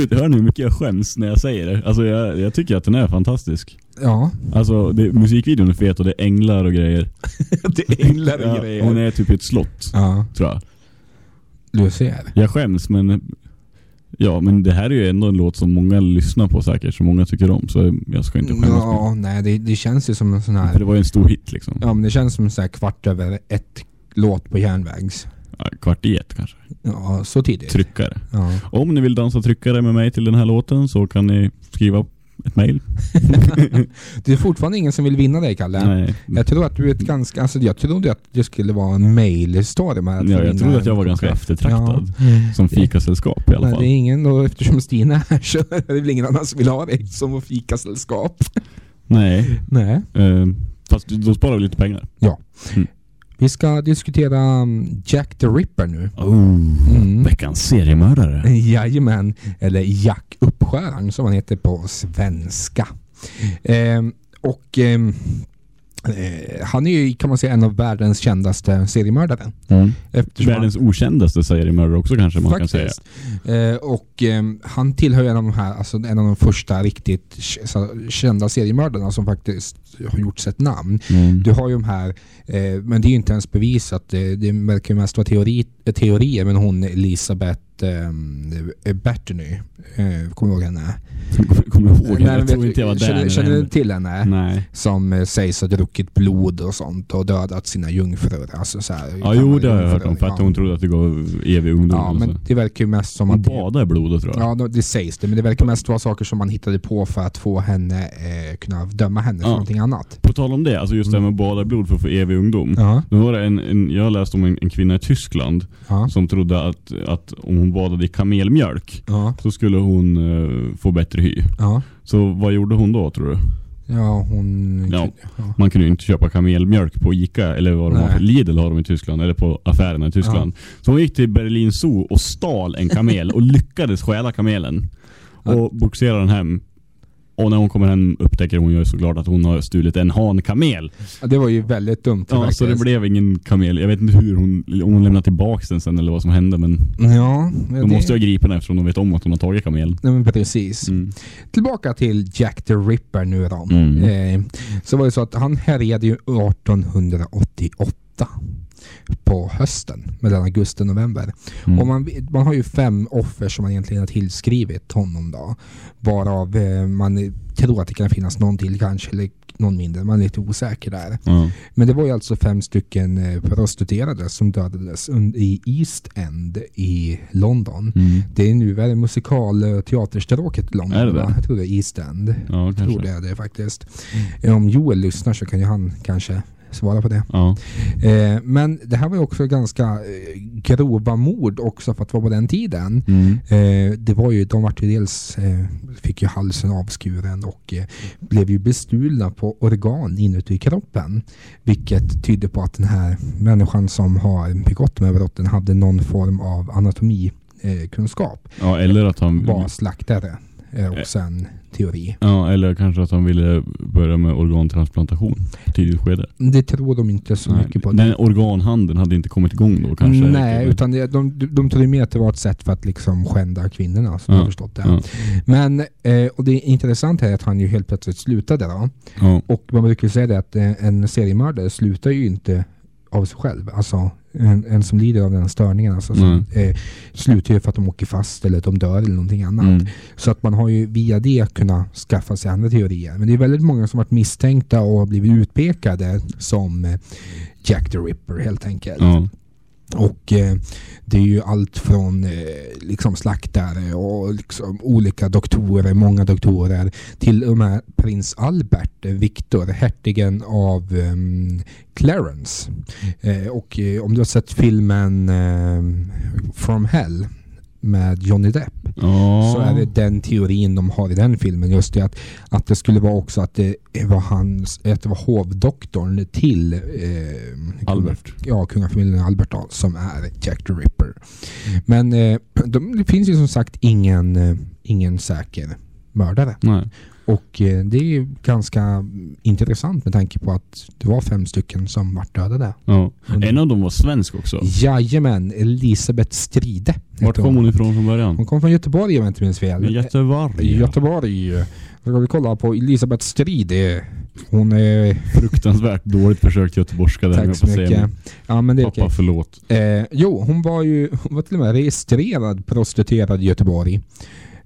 Gud, hör ni hur mycket jag skäms när jag säger det? Alltså jag, jag tycker att den är fantastisk. Ja. Alltså det, musikvideon är fet och det är änglar och grejer. det är änglar och ja, grejer. Hon är typ i ett slott. Ja. Tror jag. Du ser. Jag skäms men Ja men det här är ju ändå en låt som många lyssnar på säkert, som många tycker om. Så jag ska inte skämmas Ja, nej det, det känns ju som en sån här... För det var ju en stor hit liksom. Ja, men det känns som en sån här kvart över ett låt på järnvägs. Kvart i ett kanske. Ja, så tidigt. Tryckare. Ja. Om ni vill dansa tryckare med mig till den här låten så kan ni skriva ett mail. det är fortfarande ingen som vill vinna dig, Kalle. Nej. Jag tror att du är ett ganska... Alltså jag trodde att det skulle vara en mail-story med att få Ja, jag trodde att jag var ganska eftertraktad. Ja. Som fikasällskap i alla fall. det är ingen då, eftersom Stina är här så är det väl ingen annan som vill ha dig som fikasällskap. Nej. Nej. Eh, fast då sparar vi lite pengar. Ja. Mm. Vi ska diskutera um, Jack the Ripper nu. Oh, Mm. Veckans seriemördare. Jajamän, eller Jack Uppskäraren som han heter på svenska. Ehm, och ehm, eh, han är ju kan man säga en av världens kändaste seriemördare. Mm. Världens okändaste seriemördare också kanske man kan säga. Faktiskt. Eh, och ehm, han tillhör en av de här, alltså en av de första riktigt kända seriemördarna som faktiskt har gjort sig ett namn. Mm. Du har ju de här, eh, men det är ju inte ens bevisat, det, det verkar ju mest vara teori, teorier, men hon Elisabeth eh, Berteny, eh, kommer du ihåg henne? Kommer ihåg henne? Nej, Jag tror inte jag var där Känner, känner du till henne? Nej. Som eh, sägs ha druckit blod och sånt och dödat sina jungfrur. Alltså så här, Ja, jo det har jag hört om för att Ja. hon trodde att det gav evig ungdom. Ja, men det verkar ju mest som Hon att... badade i blodet tror jag. Ja, det sägs det. Men det verkar mest vara saker som man hittade på för att få henne, eh, kunna döma henne för Ja. någonting annat. På tal om det, alltså just det här med att bada blod för att få evig ungdom. Ja. Då var det en, en, jag har läst om en, en kvinna i Tyskland Ja. som trodde att, att om hon badade i kamelmjölk Ja. så skulle hon eh, få bättre hy. Ja. Så vad gjorde hon då tror du? Ja, hon... Ja, man kunde ju inte köpa kamelmjölk på Ica eller vad de har för Lidl har de i Tyskland eller på affärerna i Tyskland. Så hon gick till Berlin Zoo och stal en kamel och lyckades stjäla kamelen och boxerade den hem Och när hon kommer hem upptäcker hon ju såklart att hon har stulit en hankamel. Ja, det var ju väldigt dumt Ja, så det blev ingen kamel. Jag vet inte hur hon, om hon lämnade tillbaka den sen eller vad som hände men Ja, de det- måste ju ha gripit henne eftersom de vet om att hon har tagit kamelen. Nej, men precis. Mm. Tillbaka till Jack the Ripper nu då. Mm. Eh, så var det så att han härjade ju 1888 på hösten mellan augusti och november. Mm. Och man, man har ju fem offer som man egentligen har tillskrivit honom då. Varav eh, man tror att det kan finnas någon till kanske, eller någon mindre. Man är lite osäker där. Ja. Men det var ju alltså fem stycken eh, prostituerade som dödades i East End i London. Mm. Det är nu väl musikal och teaterstråket i London Är det va? Jag tror det är East End. Ja, jag tror det är det faktiskt. Eh, Om Joel lyssnar så kan ju han kanske svara på det. Ja. Eh, men det här var ju också ganska eh, grova mord också för att vara på den tiden. Mm. Eh, det var ju, de vart ju dels, eh, fick ju halsen avskuren och eh, blev ju bestulna på organ inuti kroppen. Vilket tyder på att den här människan som har begått de här brotten hade någon form av anatomikunskap. Kunskap. ja, eller att han... Var slaktare. Eh, också en teori. Ja, eller kanske att han ville börja med organtransplantation tidigt skede. Det tror de inte så Nej, mycket på. Den organhandeln hade inte kommit igång då kanske? Nej, utan det, de, de, de tror mer att det var ett sätt för att liksom skända kvinnorna, som Ja, jag förstått det. ja. Men, eh, och det är att han ju helt plötsligt slutade då. Ja. Och man brukar säga det att eh, en seriemördare slutar ju inte av sig själv. Alltså en, en som lider av den störningen alltså, som, eh, slutar ju för att de åker fast eller att de dör eller någonting annat. Mm. Så att man har ju via det kunnat skaffa sig andra teorier. Men det är väldigt många som varit misstänkta och blivit utpekade som eh, Jack the Ripper helt enkelt. Ja. Och eh, det är ju allt från eh, liksom slaktare och liksom olika doktorer, många doktorer, till och med prins Albert, eh, Victor, hertigen av ehm, Clarence. Eh, och eh, om du har sett filmen eh, From Hell med Johnny Depp Ja. så är det den teorin de har i den filmen. Just det att, att det skulle vara också att det var hans, att det var hovdoktorn till eh, Albert. Ja, kungafamiljen Albert då, som är Jack the Ripper. Men eh, de, det finns ju som sagt ingen, eh, ingen säker mördare. Nej. Och eh, det är ju ganska intressant med tanke på att det var fem stycken som vart dödade. Ja. En av dem var svensk också. Jajamän, Elisabeth Stride. Vart kom hon ifrån från början? Hon kom från Göteborg om jag inte minns fel. Göteborg. Göteborg. Då ska vi kolla på Elisabeth Stride. Hon är... Fruktansvärt dåligt försökt göteborgska där. Tack så mycket. Ja, men det är Pappa, okej. förlåt. Eh, jo, hon var ju hon var till och med registrerad prostituerad i Göteborg.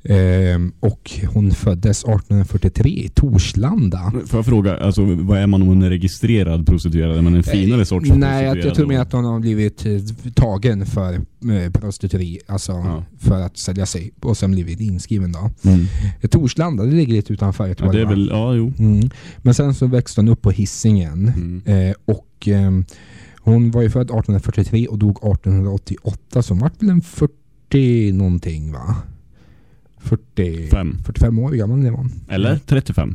Eh, och hon föddes 1843 i Torslanda. Får jag fråga, alltså, vad är man om man är registrerad prostituerad? Är man en finare sorts Nej, jag, prostituerad jag tror då? mer att hon har blivit eh, tagen för eh, prostitueri. Alltså för att sälja sig. Och sen blivit inskriven då. Mm. Eh, Torslanda, det ligger lite utanför Ja, Göteborg det är väl, ja jo. Mm. Men sen så växte hon upp på Hisingen. Mm. Och ehm, hon var ju född 1843 och dog 1888. Så hon var väl en 40 någonting va? 40, Fem. 45 år gammal var hon. Eller 35?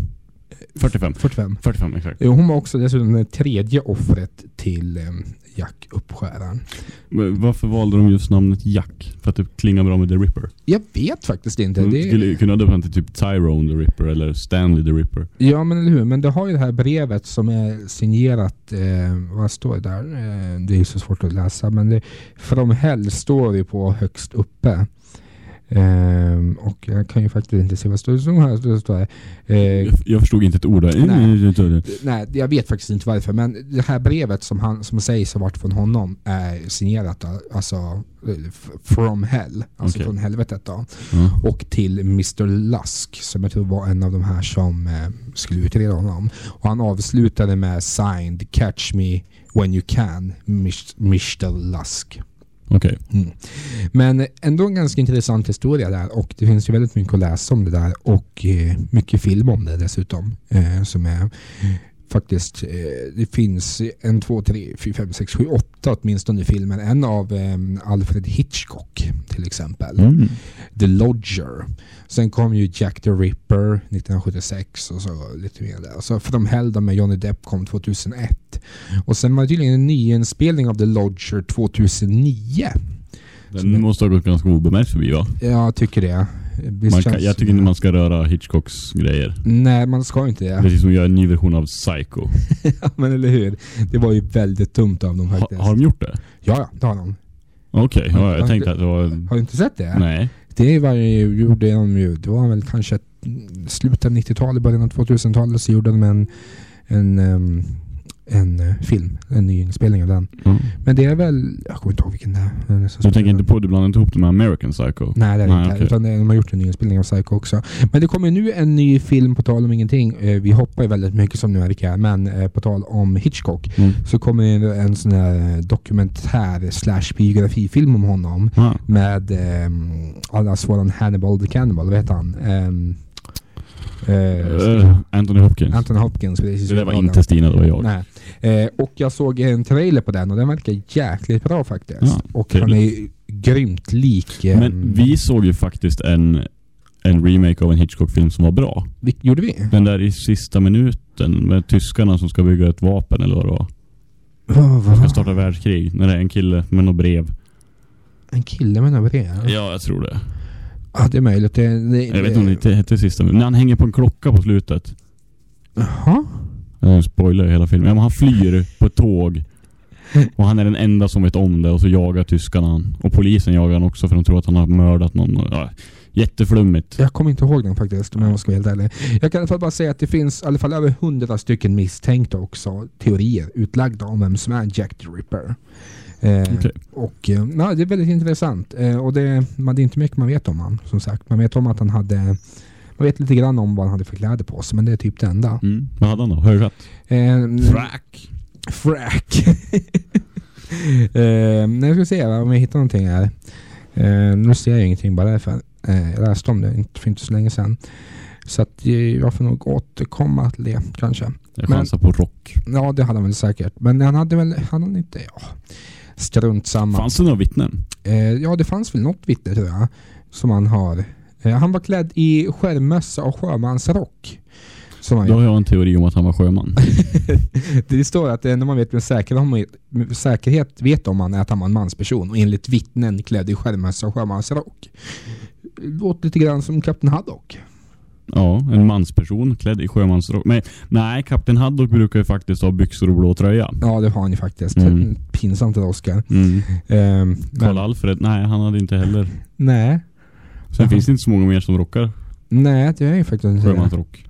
45. 45. 45, exakt. Jo, hon var också dessutom det tredje offret till ehm, Jack Uppskäraren. Men varför valde de just namnet Jack? För att det klingar bra med The Ripper? Jag vet faktiskt inte. De Det, skulle kunna döpa honom till typ Tyrone the Ripper eller Stanley the Ripper. ja men eller hur. Men det har ju det här brevet som är signerat. Eh, vad står det där? Eh, det är så svårt att läsa. Men det, From Hell står det på högst uppe. Ehm, och jag kan ju faktiskt inte se vad det står. Här det står det. Eh, Jag, jag förstod inte ett ord där. Nej. Nej, jag vet faktiskt inte varför. Men det här brevet som, han, som sägs ha varit från honom är signerat alltså eh, from hell. Alltså Okej. från helvetet då. Ja. Och till Mr Lusk som jag tror var en av de här som eh, skulle utreda honom. Och han avslutade med signed Catch me when you can Mr Lusk. Okay. Mm. Men ändå en ganska intressant historia där och det finns ju väldigt mycket att läsa om det där och eh, mycket film om det dessutom. Eh, som är faktiskt, eh, det finns en, två, tre, fyra, fem, sex, sju, åtta åtminstone filmer. En av eh, Alfred Hitchcock till exempel. Mm. The Lodger. Sen kom ju Jack the Ripper 1976 och så lite mer där. Så From Hell med Johnny Depp kom 2001. Och sen var det tydligen en nyinspelning av The Lodger 2009. Den måste ha gått ganska obemärkt förbi va? Jag tycker det. Man kan, jag tycker inte man ska röra Hitchcocks grejer. Nej, man ska inte det. Precis som att göra en ny version av Psycho. ja, men eller hur? Det var ju väldigt dumt av dem Ha, faktiskt. har de gjort det? Ja, ja, det har de. Okej, ja, Har jag tänkte att det var... Har du inte sett det? Nej. Det var ju, gjorde de ju, det var väl kanske slutet av 90-talet, början av 2000-talet så gjorde de en, en, ehm, en eh, film, en ny inspelning av den. Mm. Men det är väl, jag kommer inte ihåg vilken det är. Den är så Du tänker inte på, du blandar inte ihop det med American Psycho? Nej det är det inte. okej. Utan de har gjort en ny inspelning av Psycho också. Men det kommer nu en ny film på tal om ingenting. Eh, vi hoppar ju väldigt mycket som ni märker. Men eh, på tal om Hitchcock. Mm. Så kommer det en sån här dokumentär slash biografifilm om honom. Ah. Med eh, allas våran Hannibal the Cannibal. Vad heter han? Ehm, eh, Eh, Anthony Hopkins. Anthony Hopkins. precis. Det där var inte Stina, det var jag. Nej. Eh, och jag såg en trailer på den och den verkar jäkligt bra faktiskt. Ja, och trevligt. han är grymt lik. ehm, Men vi såg ju faktiskt en, en remake av en Hitchcock-film som var bra. vi, gjorde vi? Den där i sista minuten med tyskarna som ska bygga ett vapen eller vad det var. Vad De ska starta världskrig. När det är en kille med något brev. En kille med några brev? Ja, jag tror det. Ja, det är möjligt. Det, det, Jag vet inte om det hette sista minuten. När han hänger på en klocka på slutet. Jaha? Jag spoilar ju hela filmen. Ja, men han flyr på ett tåg. Och han är den enda som vet om det och så jagar tyskarna han. Och polisen jagar han också för de tror att han har mördat någon. Ja, jätteflummigt. Jag kommer inte ihåg den faktiskt om jag ska vara helt ärlig. Jag kan i alla fall bara säga att det finns i alla fall över hundra stycken misstänkta också teorier utlagda om vem som är Jack the Ripper. Eh, Okej. Och eh, ja, det är väldigt intressant. Eh, och det, man, det är inte mycket man vet om han som sagt. Man vet om att han hade man vet lite grann om vad han hade för kläder på sig men det är typ det enda. Mm. Vad hade han då? Höghatt? Eh, Frack. Frack. eh, nu ska vi se om jag hittar någonting här. Eh, nu ser jag ingenting bara därför. Eh, jag läste om det för inte så länge sedan. Så att eh, jag får nog återkomma till det kanske. Jag chansar på rock. Ja det hade han väl säkert. Men han hade väl, han hade inte, ja. Strunt samma. Fanns det några vittnen? Eh, ja det fanns väl något vittne tror jag. Som han har. Eh, han var klädd i skärmmössa och sjömansrock. Som han Då har jag en teori om att han var sjöman. det står att det enda man vet med säkerhet, med säkerhet vet om han är att han var en mansperson och enligt vittnen klädd i skärmmössa och sjömansrock. Låter lite grann som Kapten Haddock. Ja, en mansperson klädd i sjömansrock. Men nej, Kapten Haddock brukar ju faktiskt ha byxor och blå tröja. Ja det har han ju faktiskt. Mm. Pinsamt till Oscar. Mm. Ehm, Karl men, Alfred, nej han hade inte heller. nej. Sen Jaha. finns det inte så många mer som rockar Nej det är ju faktiskt inte sjömansrock.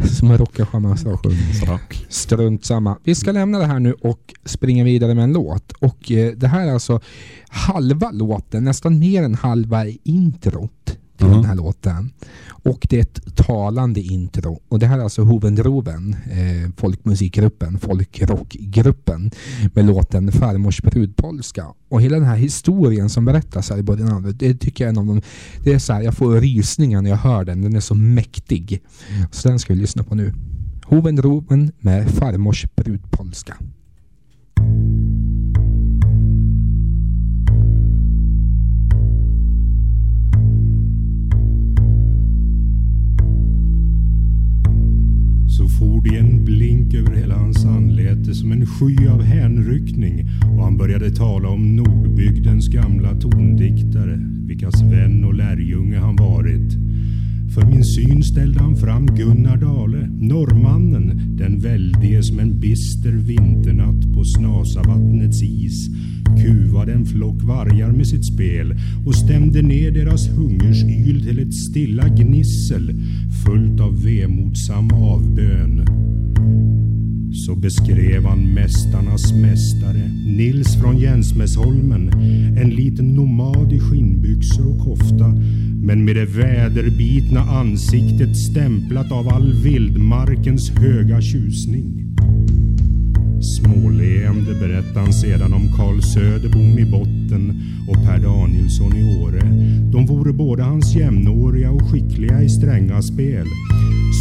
Som rockar sjömansrock. Sjömansrock. Strunt samma. Vi ska lämna det här nu och springa vidare med en låt. Och eh, det här är alltså halva låten, nästan mer än halva introt till Mhm. den här låten. Och det är ett talande intro. Och det här är alltså Hovendroven, eh, folkmusikgruppen, folkrockgruppen med låten Farmors brudpolska. Och hela den här historien som berättas här i början av det, det tycker jag är en av de... Det är så här, jag får rysningar när jag hör den. Den är så mäktig. Så den ska vi lyssna på nu. Hovendroven med Farmors brudpolska. For det en blink över hela hans anlete som en sky av hänryckning och han började tala om Nordbygdens gamla tondiktare, vilkas vän och lärjunge han varit. För min syn ställde han fram Gunnar Dale, norrmannen, den väldige som en bister vinternatt på Snasavattnets is kuvade en flock vargar med sitt spel och stämde ner deras hungersyl till ett stilla gnissel fullt av vemodsam avbön. Så beskrev han mästarnas mästare, Nils från Jänsmäsholmen. en liten nomad i skinnbyxor och kofta, men med det väderbitna ansiktet stämplat av all vildmarkens höga tjusning. Småleende berättade han sedan om Karl Söderbom i botten och Per Danielsson i Åre. De vore både hans jämnåriga och skickliga i stränga spel.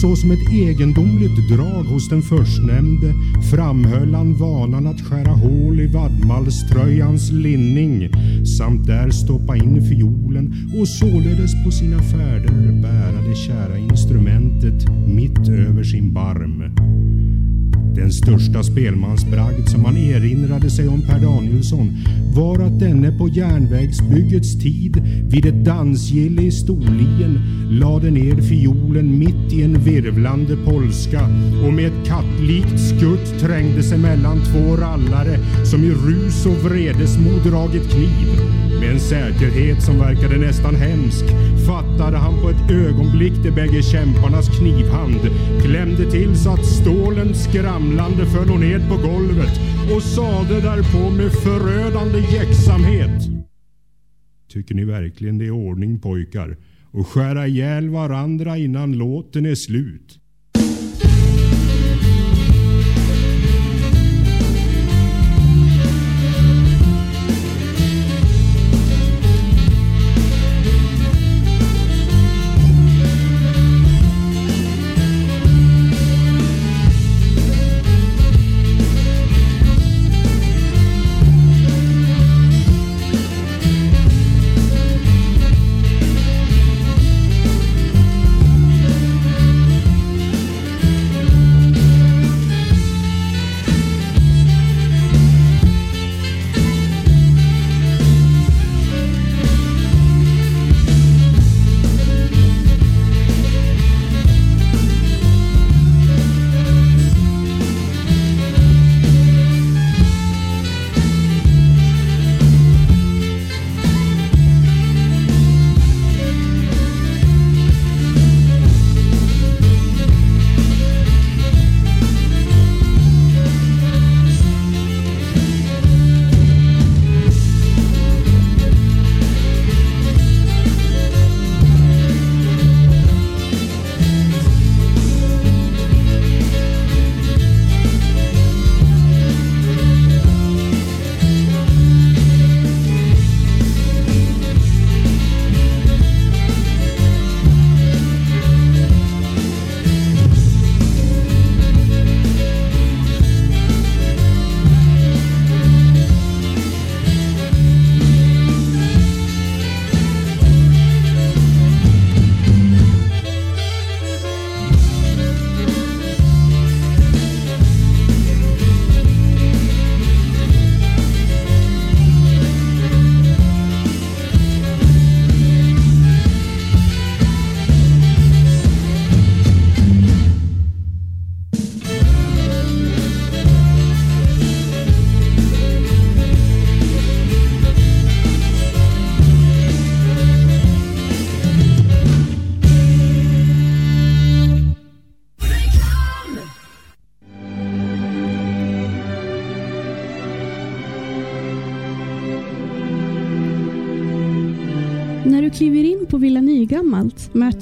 Så som ett egendomligt drag hos den förstnämnde framhöll han vanan att skära hål i vadmalströjans linning samt där stoppa in fiolen och således på sina färder bära det kära instrumentet mitt över sin barm. Den största spelmansbragd som man erinrade sig om Per Danielsson var att denne på järnvägsbyggets tid vid ett dansgille i Storlien lade ner fiolen mitt i en virvlande polska och med ett kattlikt skutt trängde sig mellan två rallare som i rus och vredesmod dragit kniv. Med en säkerhet som verkade nästan hemsk fattade han på ett ögonblick de bägge kämparnas knivhand, klämde till så att stålen skramlade ramlande föll hon ned på golvet och sade därpå med förödande jäktsamhet. Tycker ni verkligen det är ordning pojkar? Och skära ihjäl varandra innan låten är slut?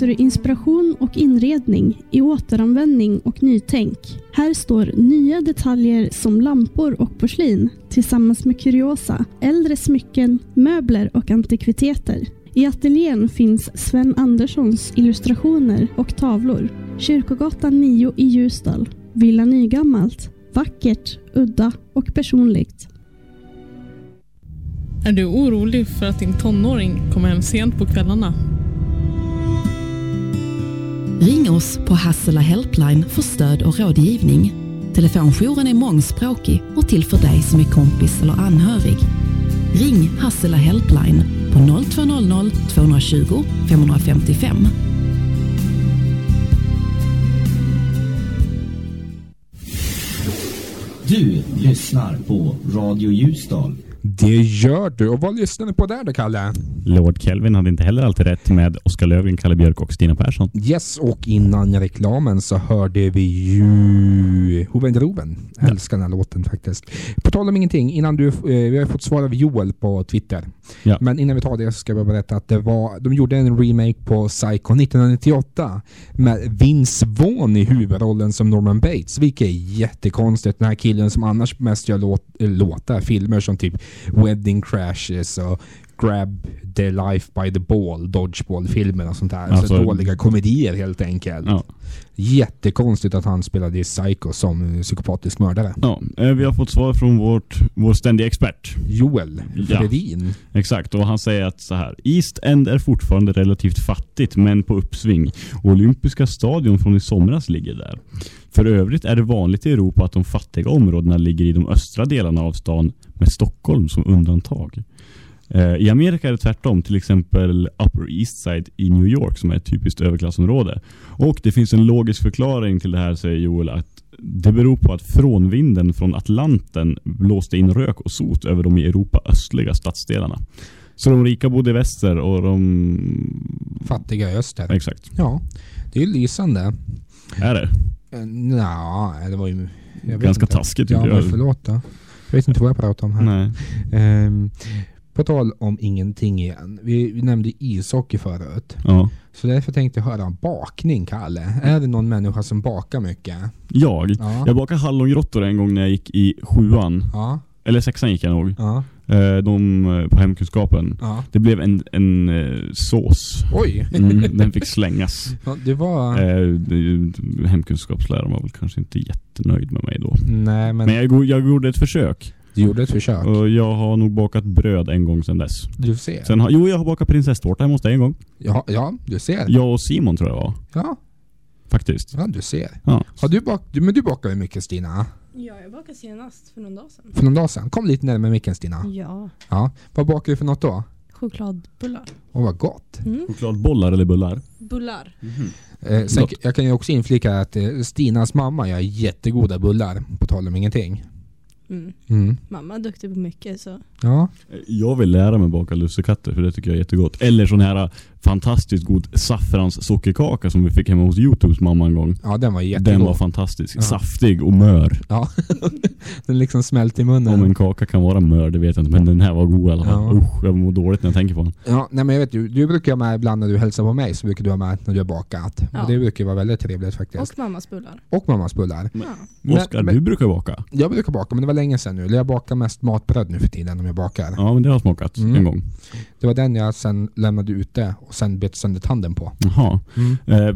Möter du inspiration och inredning i återanvändning och nytänk. Här står nya detaljer som lampor och porslin tillsammans med kuriosa, äldre smycken, möbler och antikviteter. I ateljén finns Sven Anderssons illustrationer och tavlor. Kyrkogatan 9 i Ljusdal. Villa Nygammalt. Vackert, udda och personligt. Är du orolig för att din tonåring kommer hem sent på kvällarna? Ring oss på Hassela Helpline för stöd och rådgivning. Telefonjouren är mångspråkig och till för dig som är kompis eller anhörig. Ring Hassela Helpline på 0200 220 555. Du lyssnar på Radio Ljusdal. Det gör du. Och vad lyssnar du på där då, Kalle? Lord Kelvin hade inte heller alltid rätt med Oskar Löfgren, Kalle Björk och Stina Persson. Yes, och innan reklamen så hörde vi ju Hoven Roven. Jag älskar den här låten faktiskt. På tal om ingenting, innan du, eh, vi har fått svar av Joel på Twitter. Ja. Men innan vi tar det så ska jag berätta att det var, de gjorde en remake på Psycho 1998 med Vince Vaughn i huvudrollen som Norman Bates, vilket är jättekonstigt. Den här killen som annars mest gör låt, äh, låtar, filmer som typ Wedding Crashes. Och Grab the Life by the Ball, Dodgeball-filmer och sånt där. Alltså- så dåliga komedier helt enkelt. Ja. Jättekonstigt att han spelade i Psycho som psykopatisk mördare. Ja, eh, vi har fått svar från vårt, vår ständiga expert. Joel Ja. Fredin. Exakt, och han säger att så här. East End är fortfarande relativt fattigt men på uppsving. Olympiska stadion från i somras ligger där. För övrigt är det vanligt i Europa att de fattiga områdena ligger i de östra delarna av stan med Stockholm som undantag. Eh, I Amerika är det tvärtom, till exempel Upper East Side i New York som är ett typiskt överklassområde. Och det finns en logisk förklaring till det här säger Joel att det beror på att frånvinden från Atlanten blåste in rök och sot över de i Europa östliga stadsdelarna. Så de rika bodde i väster och de... Fattiga i öster. Exakt. Ja, det är ju lysande. Är det? Eh, Nja, det var ju... Ganska inte. taskigt, Ja, men förlåt då. Jag vet inte vad jag pratar om här. Nej. Ehm, på tal om ingenting igen. Vi, vi nämnde ishockey förut. Ja. Så därför tänkte jag höra om bakning, Kalle. Är det någon människa som bakar mycket? Jag? Ja. Jag bakade hallongrottor en gång när jag gick i sjuan. Ja. Eller sexan gick jag nog. Ja. Eh, De eh, på hemkunskapen. Ja. Det blev en, en eh, sås. Oj. Mm, den fick slängas. Ja, det var... Hemkunskapsläraren var väl kanske inte jättenöjd med mig då. Nej, men, Men jag, jag gjorde ett försök. Du gjorde ett försök. Och jag har nog bakat bröd en gång sedan dess. Du ser. Sen har, jo, jag har bakat prinsesstårta hemma hos dig en gång. Ja, ja, du ser. Jag och Simon tror jag var. Ja, Faktiskt. ja du ser. Ja. Har du bak, du, men du bakar ju mycket Stina. Ja, jag bakade senast för någon dag sedan. För någon dag sedan. Kom lite närmare micken Stina. Ja, Ja. Vad bakar du för något då? chokladbullar. Åh vad gott. Mm. Chokladbollar eller bullar? Bullar. Eh, sen, jag kan ju också inflika att eh, Stinas mamma gör jättegoda bullar. På tal om ingenting. Mm. Mm. Mamma är duktig på mycket så. Ja. Jag vill lära mig baka lussekatter för det tycker jag är jättegott. Eller sån här fantastiskt god saffrans sockerkaka som vi fick hemma hos Youtubes mamma en gång. ja, den var jättegod. Den var fantastisk. Ja. Saftig och mör. Ja. den liksom smälte i munnen. Om en kaka kan vara mör, det vet jag inte. Men den här var god i alla fall. Ja. Usch, jag mår dåligt när jag tänker på den. Ja, nej men jag vet ju, du brukar vara med ibland när du hälsar på mig så brukar du vara med när du har bakat. Ja. Och det brukar vara väldigt trevligt faktiskt. Och mammas bullar. Och, mammas bullar. Ja. Men- Oskar, men- du brukar baka. Jag brukar baka, men det var länge sedan nu. Jag bakar mest matbröd nu för tiden om jag bakar. Ja, men det har smakat Mm. en gång. Det var den jag sen lämnade ute och sen bet sönder tanden på. Jaha. Mm. Eh,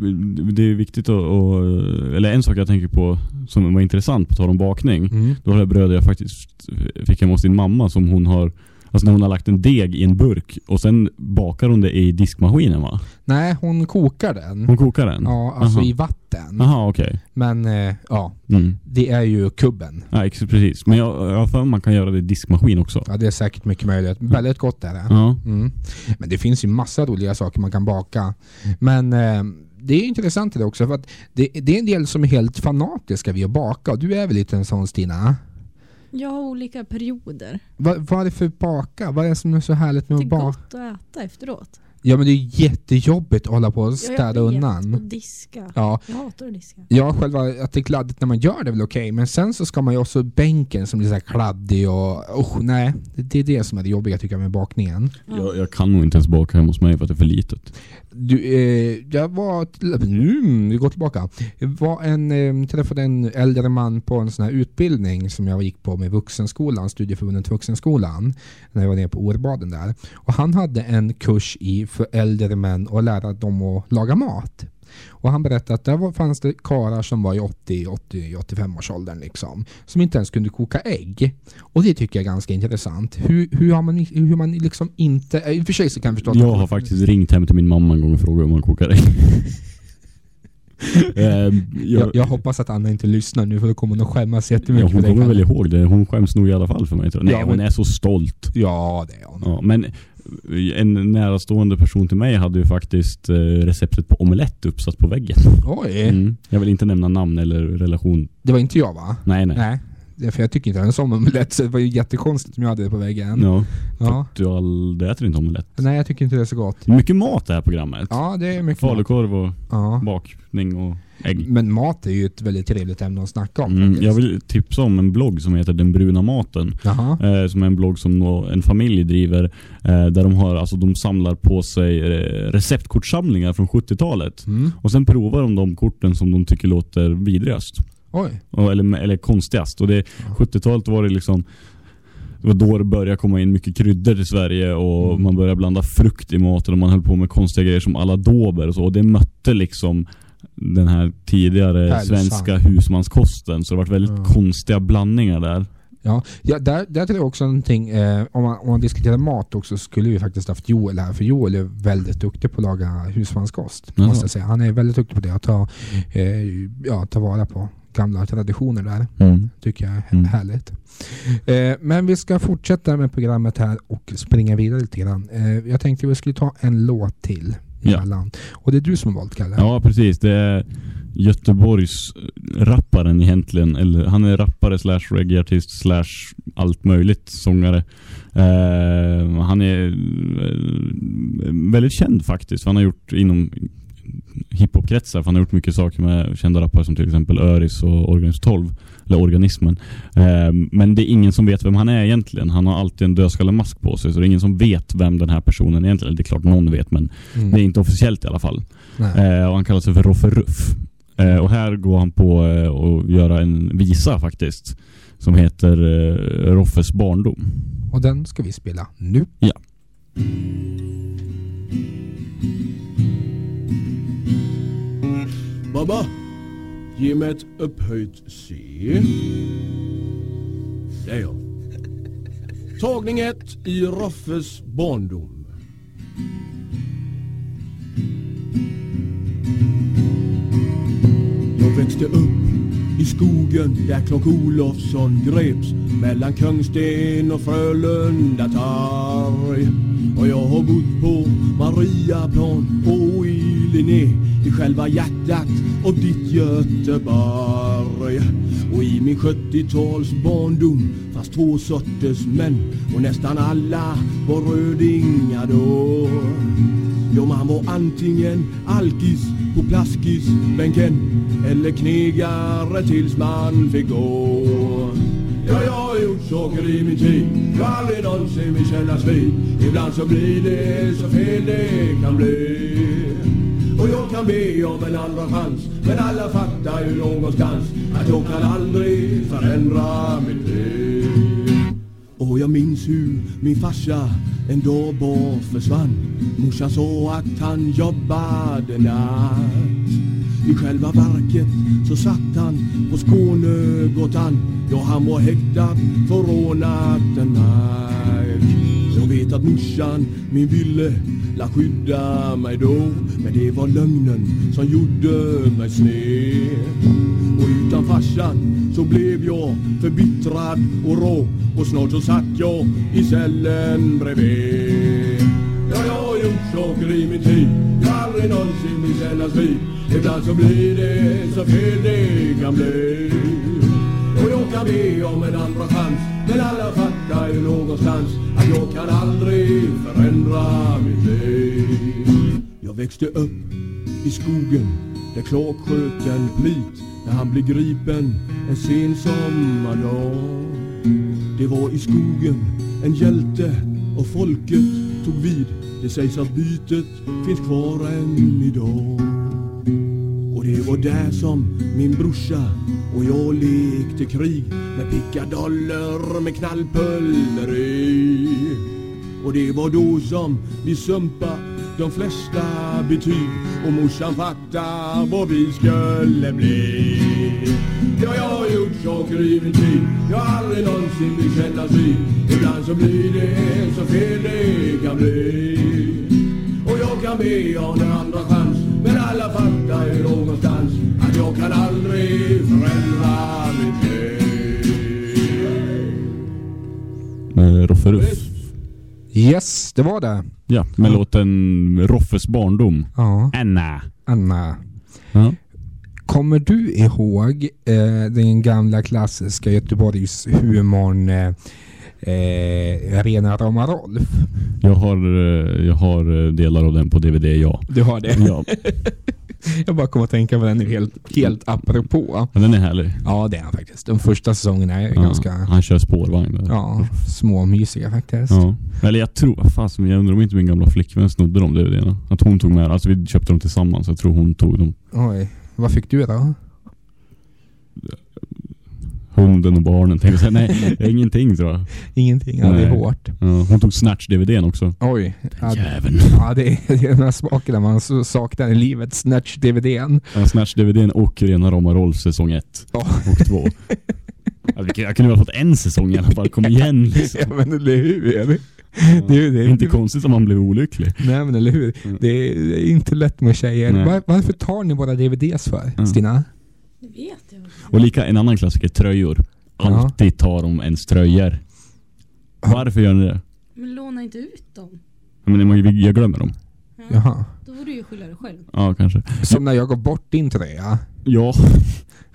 det är viktigt att, att... Eller en sak jag tänker på som var intressant på tal om bakning. Mm. Då har jag bröd jag faktiskt fick hemma hos din mamma som hon har... Alltså när hon har lagt en deg i en burk och sen bakar hon det i diskmaskinen va? Nej, hon kokar den. Hon kokar den? Ja, alltså Aha. i vatten. Jaha, okej. Men eh, ja, Mm. det är ju kubben. Ja, precis. Men jag, jag har för man kan göra det i diskmaskin också. Ja, det är säkert mycket möjligt. Väldigt gott är det. Ja. Mm. Men det finns ju massa roliga saker man kan baka. Men eh, det är intressant det också för att det, det är en del som är helt fanatiska vid att baka. Du är väl lite en sån Stina? Jag har olika perioder. Va, vad är det för baka? Vad är det som är så härligt med Det att är baka? gott att äta efteråt. Ja men det är jättejobbigt att hålla på och Ja, städa jag vet. undan. Och diska. Ja. Jag hatar att diska. Ja, själva att det är kladdigt när man gör det är väl okej. Men sen så ska man ju också bänken som blir så här kladdig och usch, nej. Det, det är det som är det jobbiga tycker jag med bakningen. Jag, jag kan nog inte ens baka hemma hos mig för att det är för litet. Du, eh, jag var, mm, vi går tillbaka. Jag var en, eh, träffade en äldre man på en sån här utbildning som jag gick på med Vuxenskolan, Studieförbundet Vuxenskolan, när jag var nere på Årbaden där. Och han hade en kurs i för äldre män och lära dem att laga mat. Och han berättade att där var, fanns det karlar som var i 80-85 års åldern liksom, som inte ens kunde koka ägg. Och det tycker jag är ganska intressant. Hur, hur har man, hur man liksom inte, i och för sig så kan jag förstå Jag har faktiskt ringt hem till min mamma en gång och frågat om man kokar ägg. Ehm, Jag, jag hoppas att Anna inte lyssnar nu för då kommer hon att skämmas Ja, jättemycket hon för dig, kommer väl ihåg det. Hon skäms nog i alla fall för mig. Tror jag. Nej, Ja, hon men- är så stolt. Ja, det är hon. Ja, men en närastående person till mig hade ju faktiskt eh, receptet på omelett uppsatt på väggen. Oj. Mm. Jag vill inte nämna namn eller relation. Det var inte jag va? Nej, nej. Nej. Det är För jag tycker inte ens om omelett så det var ju jättekonstigt om jag hade det på väggen. Ja. Ja. Du, du äter inte omelett. Nej, jag tycker inte det är så gott. Mycket mat det här programmet. Ja, det är mycket. Falukorv och Ja. bakning och ägg. Men mat är ju ett väldigt trevligt ämne att snacka om. Mm, jag vill tipsa om en blogg som heter Den bruna maten. Eh, som är en blogg som en familj driver. Eh, där de har, alltså de samlar på sig eh, receptkortsamlingar från 70-talet. Mm. Och sen provar de de korten som de tycker låter vidrigast. Oj. Och, eller, eller konstigast. Och det, 70-talet var det liksom Det var då det började komma in mycket kryddor till Sverige och Mm. man började blanda frukt i maten och man höll på med konstiga grejer som alla dober och så. Och det mötte liksom den här tidigare Hälsan. svenska husmanskosten. Så det var väldigt Ja. konstiga blandningar där. Ja, ja där, där tror jag också någonting, eh, om, man, om man diskuterar mat också skulle vi faktiskt haft Joel här, för Joel är väldigt duktig på att laga husmanskost. Jaha. Måste jag säga. Han är väldigt duktig på det, att ta, eh, ja, ta vara på gamla traditioner där. Mm. Tycker jag är Mm. härligt. Eh, men vi ska fortsätta med programmet här och springa vidare lite grann. Eh, jag tänkte vi skulle ta en låt till Ja. emellan. Och det är du som har valt Kalle. Ja, precis. Det är Göteborgs rapparen egentligen. Eller, han är rappare slash reggaeartist slash allt möjligt sångare. Eh, han är eh, väldigt känd faktiskt. Han har gjort inom hiphopkretsar. för Han har gjort mycket saker med kända rappare som till exempel Öris och Organism 12. Eller Organismen. Eh, men det är ingen som vet vem han är egentligen. Han har alltid en dödskallemask på sig. Så det är ingen som vet vem den här personen egentligen är. Det är klart någon vet men Mm. det är inte officiellt i alla fall. Eh, och han kallar sig för Roffe Ruff. Eh, och här går han på eh, att göra en visa faktiskt. Som heter eh, Roffes barndom. Och den ska vi spela nu. Ja. Babba, ge mig ett upphöjt C. Det är jag. Tagning ett i Roffes barndom. Jag växte upp i skogen där Klock Olofsson greps mellan Kungsten och Frölunda torg. Och jag har bott på Mariaplan och i Linné i själva hjärtat av ditt Göteborg. Och i min 70-tals barndom fanns två sorters män och nästan alla var rödingar då. Ja, man var antingen alkis på plaskisbänken eller knegare tills man fick gå. Ja, jag har gjort saker i min tid jag aldrig någonsin vill kännas vid. Ibland så blir det så fel det kan bli. Och jag kan be om en andra chans Men alla fattar ju någonstans Att jag kan aldrig förändra mitt liv Och jag minns hur min farsa en dag försvann. Morsan sa att han jobbade natt. I själva verket så satt han på Skånegatan Ja, han var häktad för rånat en mark Jag vet att morsan min ville la skydda mig då Men det var lögnen som gjorde mig sned. Och utan farsan så blev jag förbittrad och rå. Och snart så satt jag i cellen bredvid. Ja, jag har gjort saker i min tid jag aldrig någonsin vill kännas vid. Ibland så blir det så fel det kan bli. Och jag kan be om en andra chans Men alla fattar ju någonstans Att jag kan aldrig förändra mitt liv. Jag växte upp i skogen Där Clark sköt en plit När han blev gripen en sen sommardag. Det var i skogen en hjälte och folket tog vid Det sägs att bytet finns kvar än idag och det var där som min brorsa och jag lekte krig med pickadoller med knallpulver i. Och det var då som vi sumpa de flesta betyg och morsan fatta vad vi skulle bli. Ja, jag har gjort saker i min tid jag aldrig någonsin vill kännas vid. Ibland så blir det så fel det kan bli. Och jag kan be om en andra chans Men alla fattar ju någonstans Att jag kan aldrig förändra mitt liv Roffe Ruff. Yes, det var det. Ja, med låten Roffes barndom. Ja. Anna. Anna. Ja. Kommer du ihåg eh, den gamla klassiska Göteborgs humorn eh, eh, Rena rama Rolf? Jag har, eh, jag har eh, delar av den på DVD, ja. Du har det? Ja. Jag bara kommer att tänka på den nu helt, helt apropå. Men den är härlig. Ja, det är han faktiskt. De första säsongerna är Ja, ganska Han kör spårvagn. där. ja, småmysiga faktiskt. Ja. Eller jag tror, fasen jag undrar om inte min gamla flickvän snodde de DVDerna. Att hon tog med, alltså vi köpte dem tillsammans. Jag tror hon tog dem. Oj, vad fick du då? Hunden och barnen. Tänkte säga, nej, ingenting tror jag. Ingenting, ja, det är hårt. Ja, hon tog Snatch-DVDn också. Oj. Ja, Jäveln. Ja, det är, det är den här smakerna man saknar i livet. Snatch-DVDn. Ja, Snatch-DVDn och Rena Rama Rolf säsong 1 och 2. Ja, vi- jag kunde ha fått en säsong i alla fall, kom igen liksom. Ja, men eller hur? Det är, det är Inte konstigt om man blev olycklig. Nej men eller hur. Det är, det är inte lätt med tjejer. Var, varför tar ni våra DVDs för, Mm. Stina? Det vet jag. Och lika en annan klassiker, tröjor. Alltid tar de ens tröjor. Varför gör ni det? Men låna inte ut dem. Men jag glömmer dem. Jaha. Då får du ju skylla dig själv. Ja, kanske. Som när jag går bort din tröja. Ja.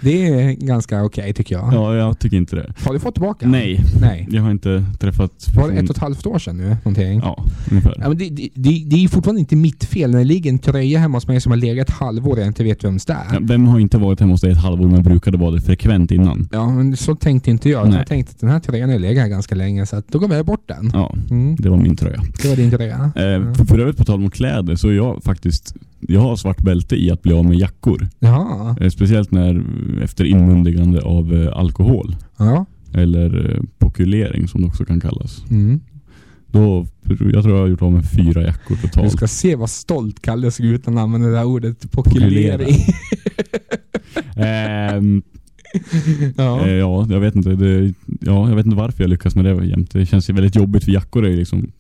Det är ganska okej tycker jag. Ja, jag tycker inte det. Har du fått tillbaka? Nej. Nej. Jag har inte träffat... Var det ett och ett halvt år sedan nu? Någonting? Ja, ungefär. Ja, men det, det, det, är fortfarande inte mitt fel när det ligger en tröja hemma hos mig som har legat ett halvår och jag inte vet vems det är. Ja, vem har inte varit hemma hos dig ett halvår men brukade vara det frekvent innan? Ja, men så tänkte inte jag. Nej. Jag tänkte att den här tröjan har legat här ganska länge så att då går jag bort den. Ja, Mm. det var min tröja. Det var din tröja. Eh, för, för övrigt på tal om kläder så är jag faktiskt jag har svart bälte i att bli av med jackor. Jaha. Eh, speciellt när efter inmundigande av eh, alkohol. Ja. Eller eh, pokulering som det också kan kallas. Mm. Då, jag tror jag har gjort av med fyra jackor Du totalt. ska se vad stolt Kalle såg ut när han använde det där ordet pokulering. Ehm, Ja. ja, jag vet inte. Det, ja, jag vet inte varför jag lyckas med det jämt. Det känns ju väldigt jobbigt för jackor är liksom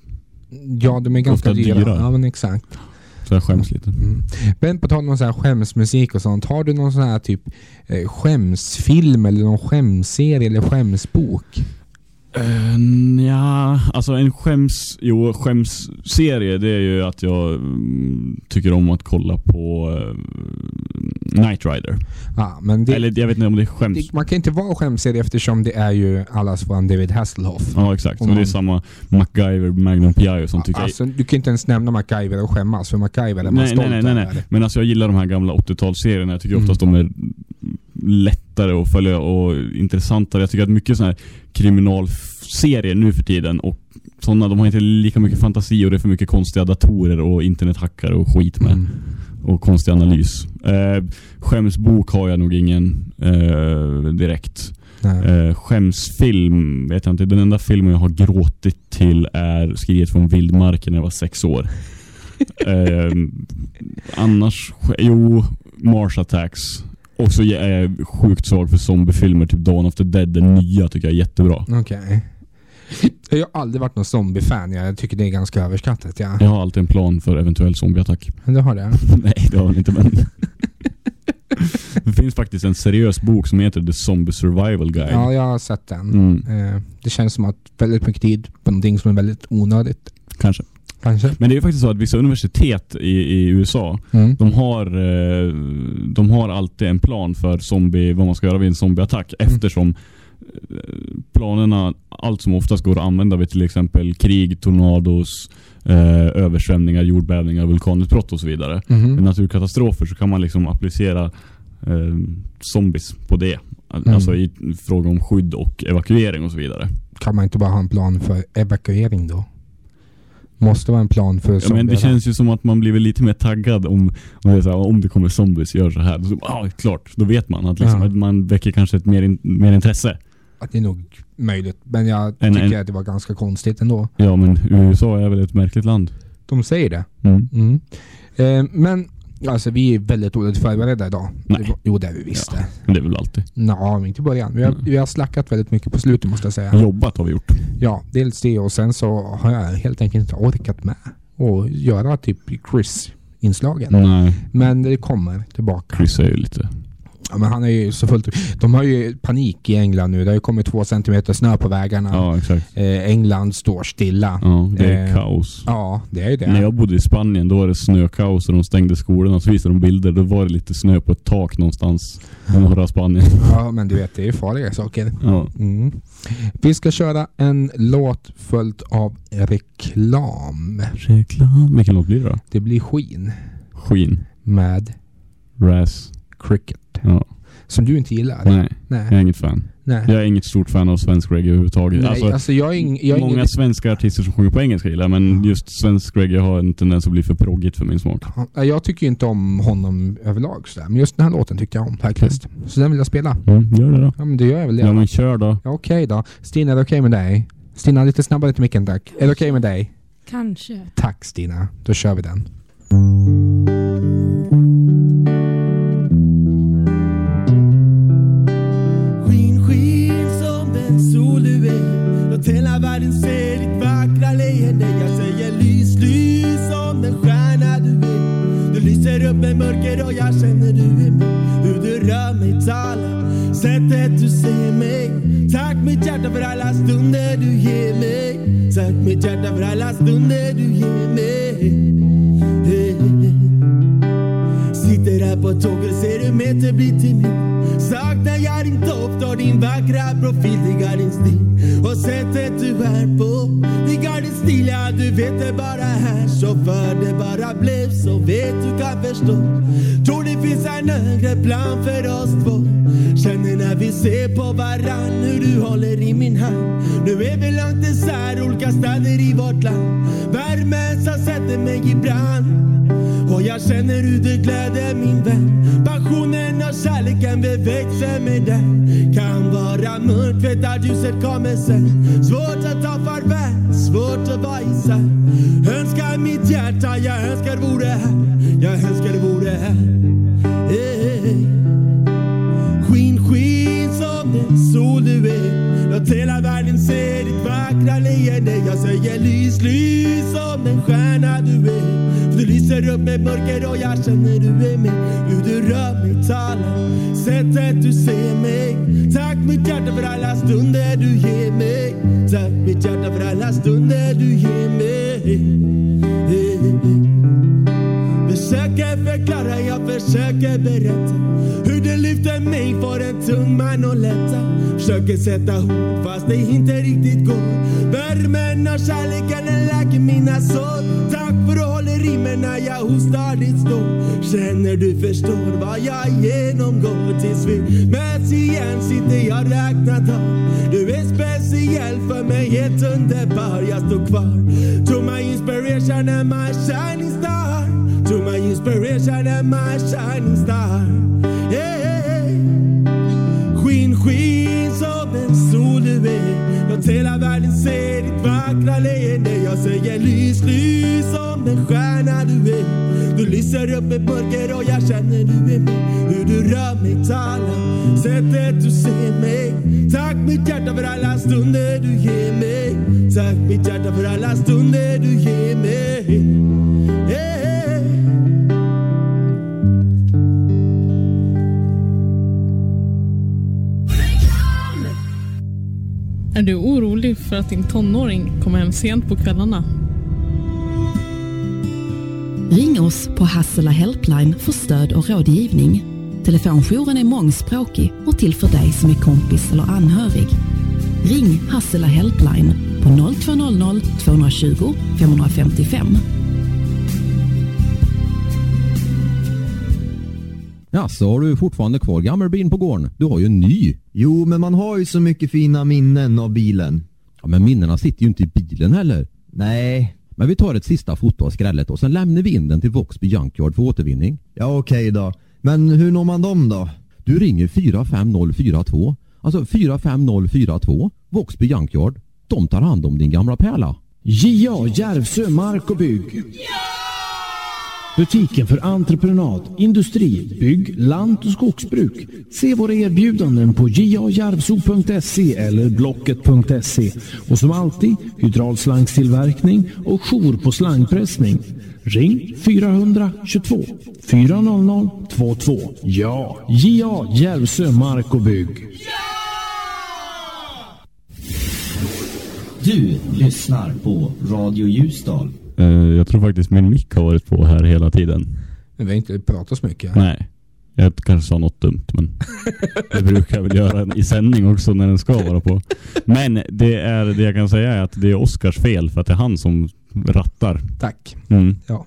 Ja, de är ganska dyra. dyra. Ja, men exakt så jag skäms lite. Mm. Men på tal om här skämsmusik och sånt. Har du någon sån här typ eh, skämsfilm eller någon skämsserie eller skämsbok? Uh, ja, alltså en skäms, jo, skämsserie det är ju att jag mm, tycker om att kolla på uh, Knight Rider. Ja, men det, Eller jag vet inte om det är skäms. det, man kan inte vara skämsserie eftersom det är ju allas våran David Hasselhoff. ja, exakt. Och det är samma MacGyver, Magnum P.I. som tycker Alltså, du kan inte ens nämna MacGyver och skämmas för MacGyver är man nej, stolt nej, nej, nej, nej. Men alltså jag gillar de här gamla 80-talsserierna. Jag tycker Mm. oftast de är lättare att följa och intressantare. Jag tycker att mycket sådana här kriminalserier nu för tiden och sådana, de har inte lika mycket fantasi och det är för mycket konstiga datorer och internethackare och skit med. Mm. Och konstig analys. Eh, skämsbok har jag nog ingen eh, direkt. Eh, skämsfilm vet jag inte. Den enda filmen jag har gråtit till är Skriet från vildmarken när jag var sex år. eh, annars, jo, Mars Attacks. Och så är jag sjukt svag för zombiefilmer, typ Dawn of the Dead, den nya tycker jag är jättebra. Okej. Jag har aldrig varit någon zombie-fan. Jag tycker det är ganska överskattat. Ja. Jag har alltid en plan för eventuell zombieattack. Men du har det? Nej, det har jag inte men... det finns faktiskt en seriös bok som heter The Zombie Survival Guide. Ja, jag har sett den. Mm. Eh, det känns som att väldigt mycket tid på någonting som är väldigt onödigt. Kanske. Kanske. Men det är faktiskt så att vissa universitet i, i USA, Mm. de, har, eh, de har alltid en plan för zombie, vad man ska göra vid en zombieattack Mm. eftersom eh, planerna allt som oftast går att använda vid till exempel krig, tornados, eh, översvämningar, jordbävningar, vulkanutbrott och så vidare. Mhm. Vid naturkatastrofer så kan man liksom applicera eh, zombies på det. Mm. Alltså i fråga om skydd och evakuering och så vidare. Kan man inte bara ha en plan för evakuering då? Måste vara en plan för Ja, men det känns ju som att man blir lite mer taggad om, om, det, här, om det kommer zombies, gör så här. Så, ah, klart, då vet man att, liksom, Ja. att man väcker kanske ett mer, in, mer intresse. Att det är nog möjligt. Men jag En- tycker en- att det var ganska konstigt ändå. Ja, men USA är väl ett märkligt land. De säger det. Mm. Mm. Eh, men alltså vi är väldigt dåligt förberedda idag. Nej. Jo det är vi visst. Men det är väl alltid. Nå, inte i början. Vi har, vi har slackat väldigt mycket på slutet måste jag säga. Jobbat har vi gjort. Ja, dels det och sen så har jag helt enkelt inte orkat med att göra typ Chris-inslagen. Nej, Men det kommer tillbaka. Chris är ju lite... Ja, men han är ju så fullt... De har ju panik i England nu. Det har ju kommit två centimeter snö på vägarna. Ja, exakt. Eh, England står stilla. Ja, det är Eh, kaos. Ja, det är ju det. När jag bodde i Spanien då var det snökaos och de stängde skolorna så visade de bilder. Då var det lite snö på ett tak någonstans i norra Spanien. Ja, men du vet, det är ju farliga saker. Ja. Mm. Vi ska köra en låt följt av reklam. Reklam. Vilken låt blir det då? Det blir Skinn Skinn. med Raz. Cricket. Ja. Som du inte gillar. Nej, Nej. jag är inget fan. Nej. Jag är inget stort fan av svensk reggae överhuvudtaget. Nej, alltså, jag är ing, jag är många ingen, svenska artister som sjunger på engelska gillar jag, men just svensk reggae har en tendens att bli för proggigt för min smak. Ja, Jag tycker ju inte om honom överlag sådär. Men just den här låten tyckte jag om faktiskt. Så den vill jag spela. Mm, gör det då. Ja men det gör jag väl det. Ja men kör då. Ja, okej då. Stina, är det okej med dig? Stina, lite snabbare till micken tack. Är det okej med dig? Kanske. Tack Stina. Då kör vi den. Mörker och jag känner du är med Hur du rör mig, talar. Sättet du ser mig. Tack mitt hjärta för alla stunder du ger mig. Tack mitt hjärta för alla stunder du ger mig. På tåget ser du meter blir till min. Saknar jag din doft och din vackra profil Diggar din stil. Och sättet du är på Diggar din stil, ja du vet det bara här. Så för det bara blev så vet du kan förstå. Tror det finns en högre plan för oss två. Känner när vi ser på varann hur du håller i min hand. Nu är vi långt isär, olika städer i vårt land. Värmen som sätter mig i brand och jag känner hur du gläder min vän. Passionen och kärleken vi växer med den. Kan vara mörkt, vet att ljuset kommer sen. Svårt att ta farväl, svårt att vara isär Önskar mitt hjärta, jag önskar vore här. Jag önskar vore här. Eh, eh, eh. Hey. Skin, skin som den sol du är. Låt hela världen se ditt vackra leende. Jag säger lys, lys som den stjärna du är. För du lyser upp med mörker och jag känner du är med. Hur du rör mig, talar. Sättet du ser mig. Tack mitt hjärta för alla stunder du ger mig. Tack mitt hjärta för alla stunder du ger mig. Försöker förklara, jag försöker berätta. Hur det lyfter mig, får en tung man att lätta. Försöker sätta ord fast det inte riktigt går. Värmen och kärleken den läker mina sår. Tack för att du håller i mig när jag ostadigt står Känner du förstår vad jag genomgår Tills vi möts igen sitter jag räknat av. Du är speciell för mig, helt underbar. Jag står kvar. To my inspiration and my shining star You're my inspiration and my shining star. Yeah. Skin, skin som en sol du är Låt hela världen se ditt vackra leende. Jag säger lys, lys som den stjärna du är Du lyser upp i mörker och jag känner du är med Hur du rör mig, talar Sättet du ser mig. Tack mitt hjärta för alla stunder du ger mig. Tack mitt hjärta för alla stunder du ger mig. Yeah. Är du orolig för att din tonåring kommer hem sent på kvällarna? Ring oss på Hassela Helpline för stöd och rådgivning. Telefonjouren är mångspråkig och till för dig som är kompis eller anhörig. Ring Hassela Helpline på 0200 220 555. Ja, så har du fortfarande kvar gammelbilen på gården? Du har ju en ny. Jo, men man har ju så mycket fina minnen av bilen. Ja, men minnena sitter ju inte i bilen heller. Nej. Men vi tar ett sista foto av skrället och sen lämnar vi in den till Voxby Junkyard för återvinning. Ja, okej då. Men hur når man dem då? Du ringer 45042. Alltså 45042. Voxby Junkyard. De tar hand om din gamla pärla. JA Järvsö Mark och Bygg. Butiken för entreprenad, industri, bygg, lant och skogsbruk. Se våra erbjudanden på jajarvso.se eller blocket.se. Och som alltid hydraulslangstillverkning och jour på slangpressning. Ring 422 400 22. Ja, JA Järvsö Mark och Bygg. Du lyssnar på Radio Ljusdal. Eh, jag tror faktiskt min mick har varit på här hela tiden. Men vi har inte pratat så mycket. Nej. Jag kanske sa något dumt, men det brukar jag väl göra i sändning också när den ska vara på. Men det, är, det jag kan säga är att det är Oscars fel för att det är han som rattar. Tack. Mm. Ja.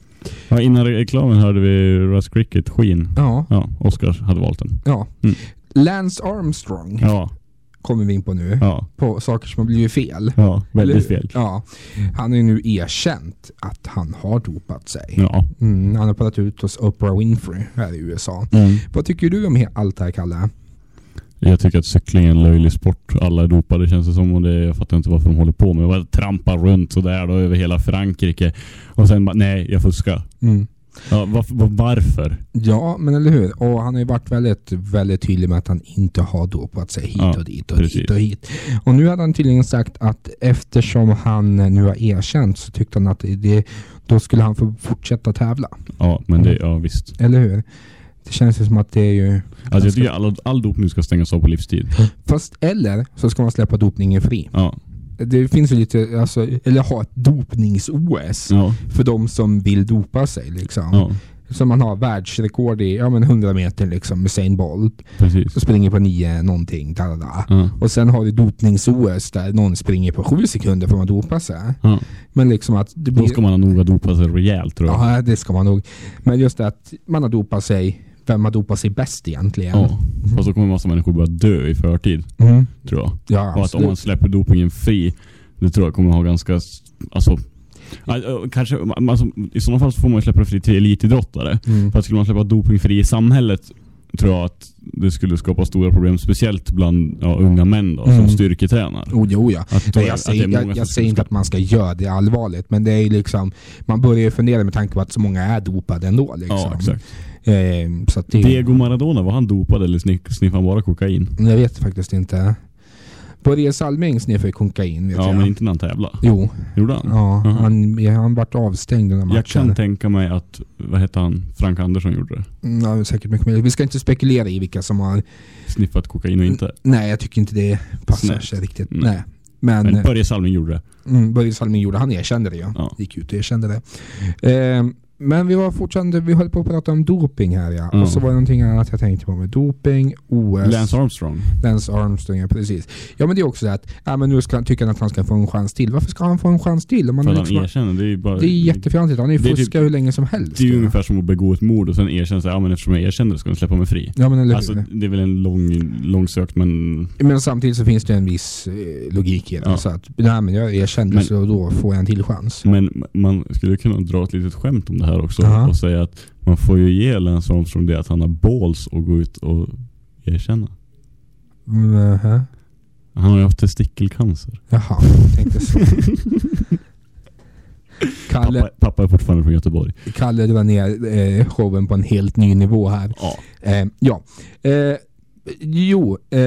Ja, innan reklamen hörde vi Russ Cricket, Queen. Ja. ja Oscars hade valt den. Ja. Mm. Lance Armstrong. Ja. Kommer vi in på nu. Ja. På saker som har blivit fel. Ja, väldigt fel. Ja. Han har ju nu erkänt att han har dopat sig. Ja. Mm, han har pratat ut hos Oprah Winfrey här i USA. Mm. Vad tycker du om allt det här, Kalle? Jag tycker att cykling är en löjlig sport. Alla är dopade känns det som och det, jag fattar inte varför de håller på med det. Trampar runt sådär då över hela Frankrike. Och sen bara, nej jag fuskar. Mm. Ja, varför, var- varför? Ja, men eller hur? Och han har ju varit väldigt, väldigt tydlig med att han inte har dopat sig hit Ja, och dit och precis. dit och hit. Och nu hade han tydligen sagt att eftersom han nu har erkänt så tyckte han att det, då skulle han få fortsätta tävla. Ja, men det, ja visst. Eller hur? Det känns ju som att det är ju... Alltså jag tycker all, all dopning ska stängas av på livstid. Fast eller så ska man släppa dopningen fri. Ja. Det finns ju lite, alltså, eller ha ett dopnings-OS Ja. för de som vill dopa sig liksom. Ja. Så man har världsrekord i ja, men 100 meter liksom med Usain Bolt. Precis. Och springer på 9 någonting. Da, da, da. Ja. Och sen har du dopnings-OS där någon springer på 7 sekunder för man dopar sig. Ja. Men liksom att... Det Då ska man noga dopa sig rejält tror jag. Ja, det ska man nog. Men just det att man har dopat sig, vem har dopat sig bäst egentligen? Ja. Fast då kommer massa människor börja dö i förtid. Mm. Tror jag. Ja, och att om man släpper dopingen fri, det tror jag kommer ha ganska... Alltså, ja, kanske, alltså, I sådana fall så får man släppa det fri till elitidrottare. Mm. För att skulle man släppa doping fri i samhället tror jag att det skulle skapa stora problem. Speciellt bland ja, unga män då, Mm. som styrketränar. Oh, jo, ja. Att Nej, jag säger, jag, jag säger inte att man ska göra det allvarligt, men det är liksom, man börjar ju fundera med tanke på att så många är dopade ändå. Liksom. Ja, exakt. Eh, så att det, Diego Maradona, var han dopad eller sniff, sniffade han bara kokain? Jag vet faktiskt inte. Börje Salming sniffar ju kokain vet Ja, jag. men inte när han tävlade. Jo. Gjorde han? Ja, Jaha. han, ja, han vart avstängd den matchen. Jag kan tänka mig att, vad heter han, Frank Andersson gjorde det. Mm, Ja, säkert mycket mer. Vi ska inte spekulera i vilka som har... Sniffat kokain och inte. Nej, jag tycker inte det passar Snällt. sig riktigt. Nej. Nej. Men, Men Börje Salming gjorde det. Mm, Börje Salming gjorde, han erkände det ja. Ja. Gick ut och erkände det. Eh, men vi var fortfarande, vi höll på att prata om doping här ja. Ja. Och så var det någonting annat jag tänkte på med doping, OS. Lance Armstrong. Lance Armstrong, ja precis. Ja men det är också det att, ja men nu ska, tycker han att han ska få en chans till. Varför ska han få en chans till? Om man För har han liksom, erkänner. Det är ju bara... det är jättefjantigt. Han har ju är typ- fuskat hur länge som helst. Det är ju ungefär som att begå ett mord och sen erkänna ja men eftersom jag erkände ska de släppa mig fri. Ja, men eller hur? Alltså det är väl en lång, långsökt men... Men samtidigt så finns det en viss eh, logik i det. Ja. Så att, nej men jag erkände Men- så då får jag en till chans. Men man skulle kunna dra ett litet skämt om det här också Ja. och säga att man får ju ge Lance Armstrong det att han har balls och gå ut och erkänna. Mhm. Han har ju haft testikelcancer. Jaha, jag tänkte så. Kalle, Pappa, pappa är fortfarande från Göteborg. Kalle drar ner eh, showen på en helt ny nivå här. Ja. Eh, ja. Eh, jo, eh,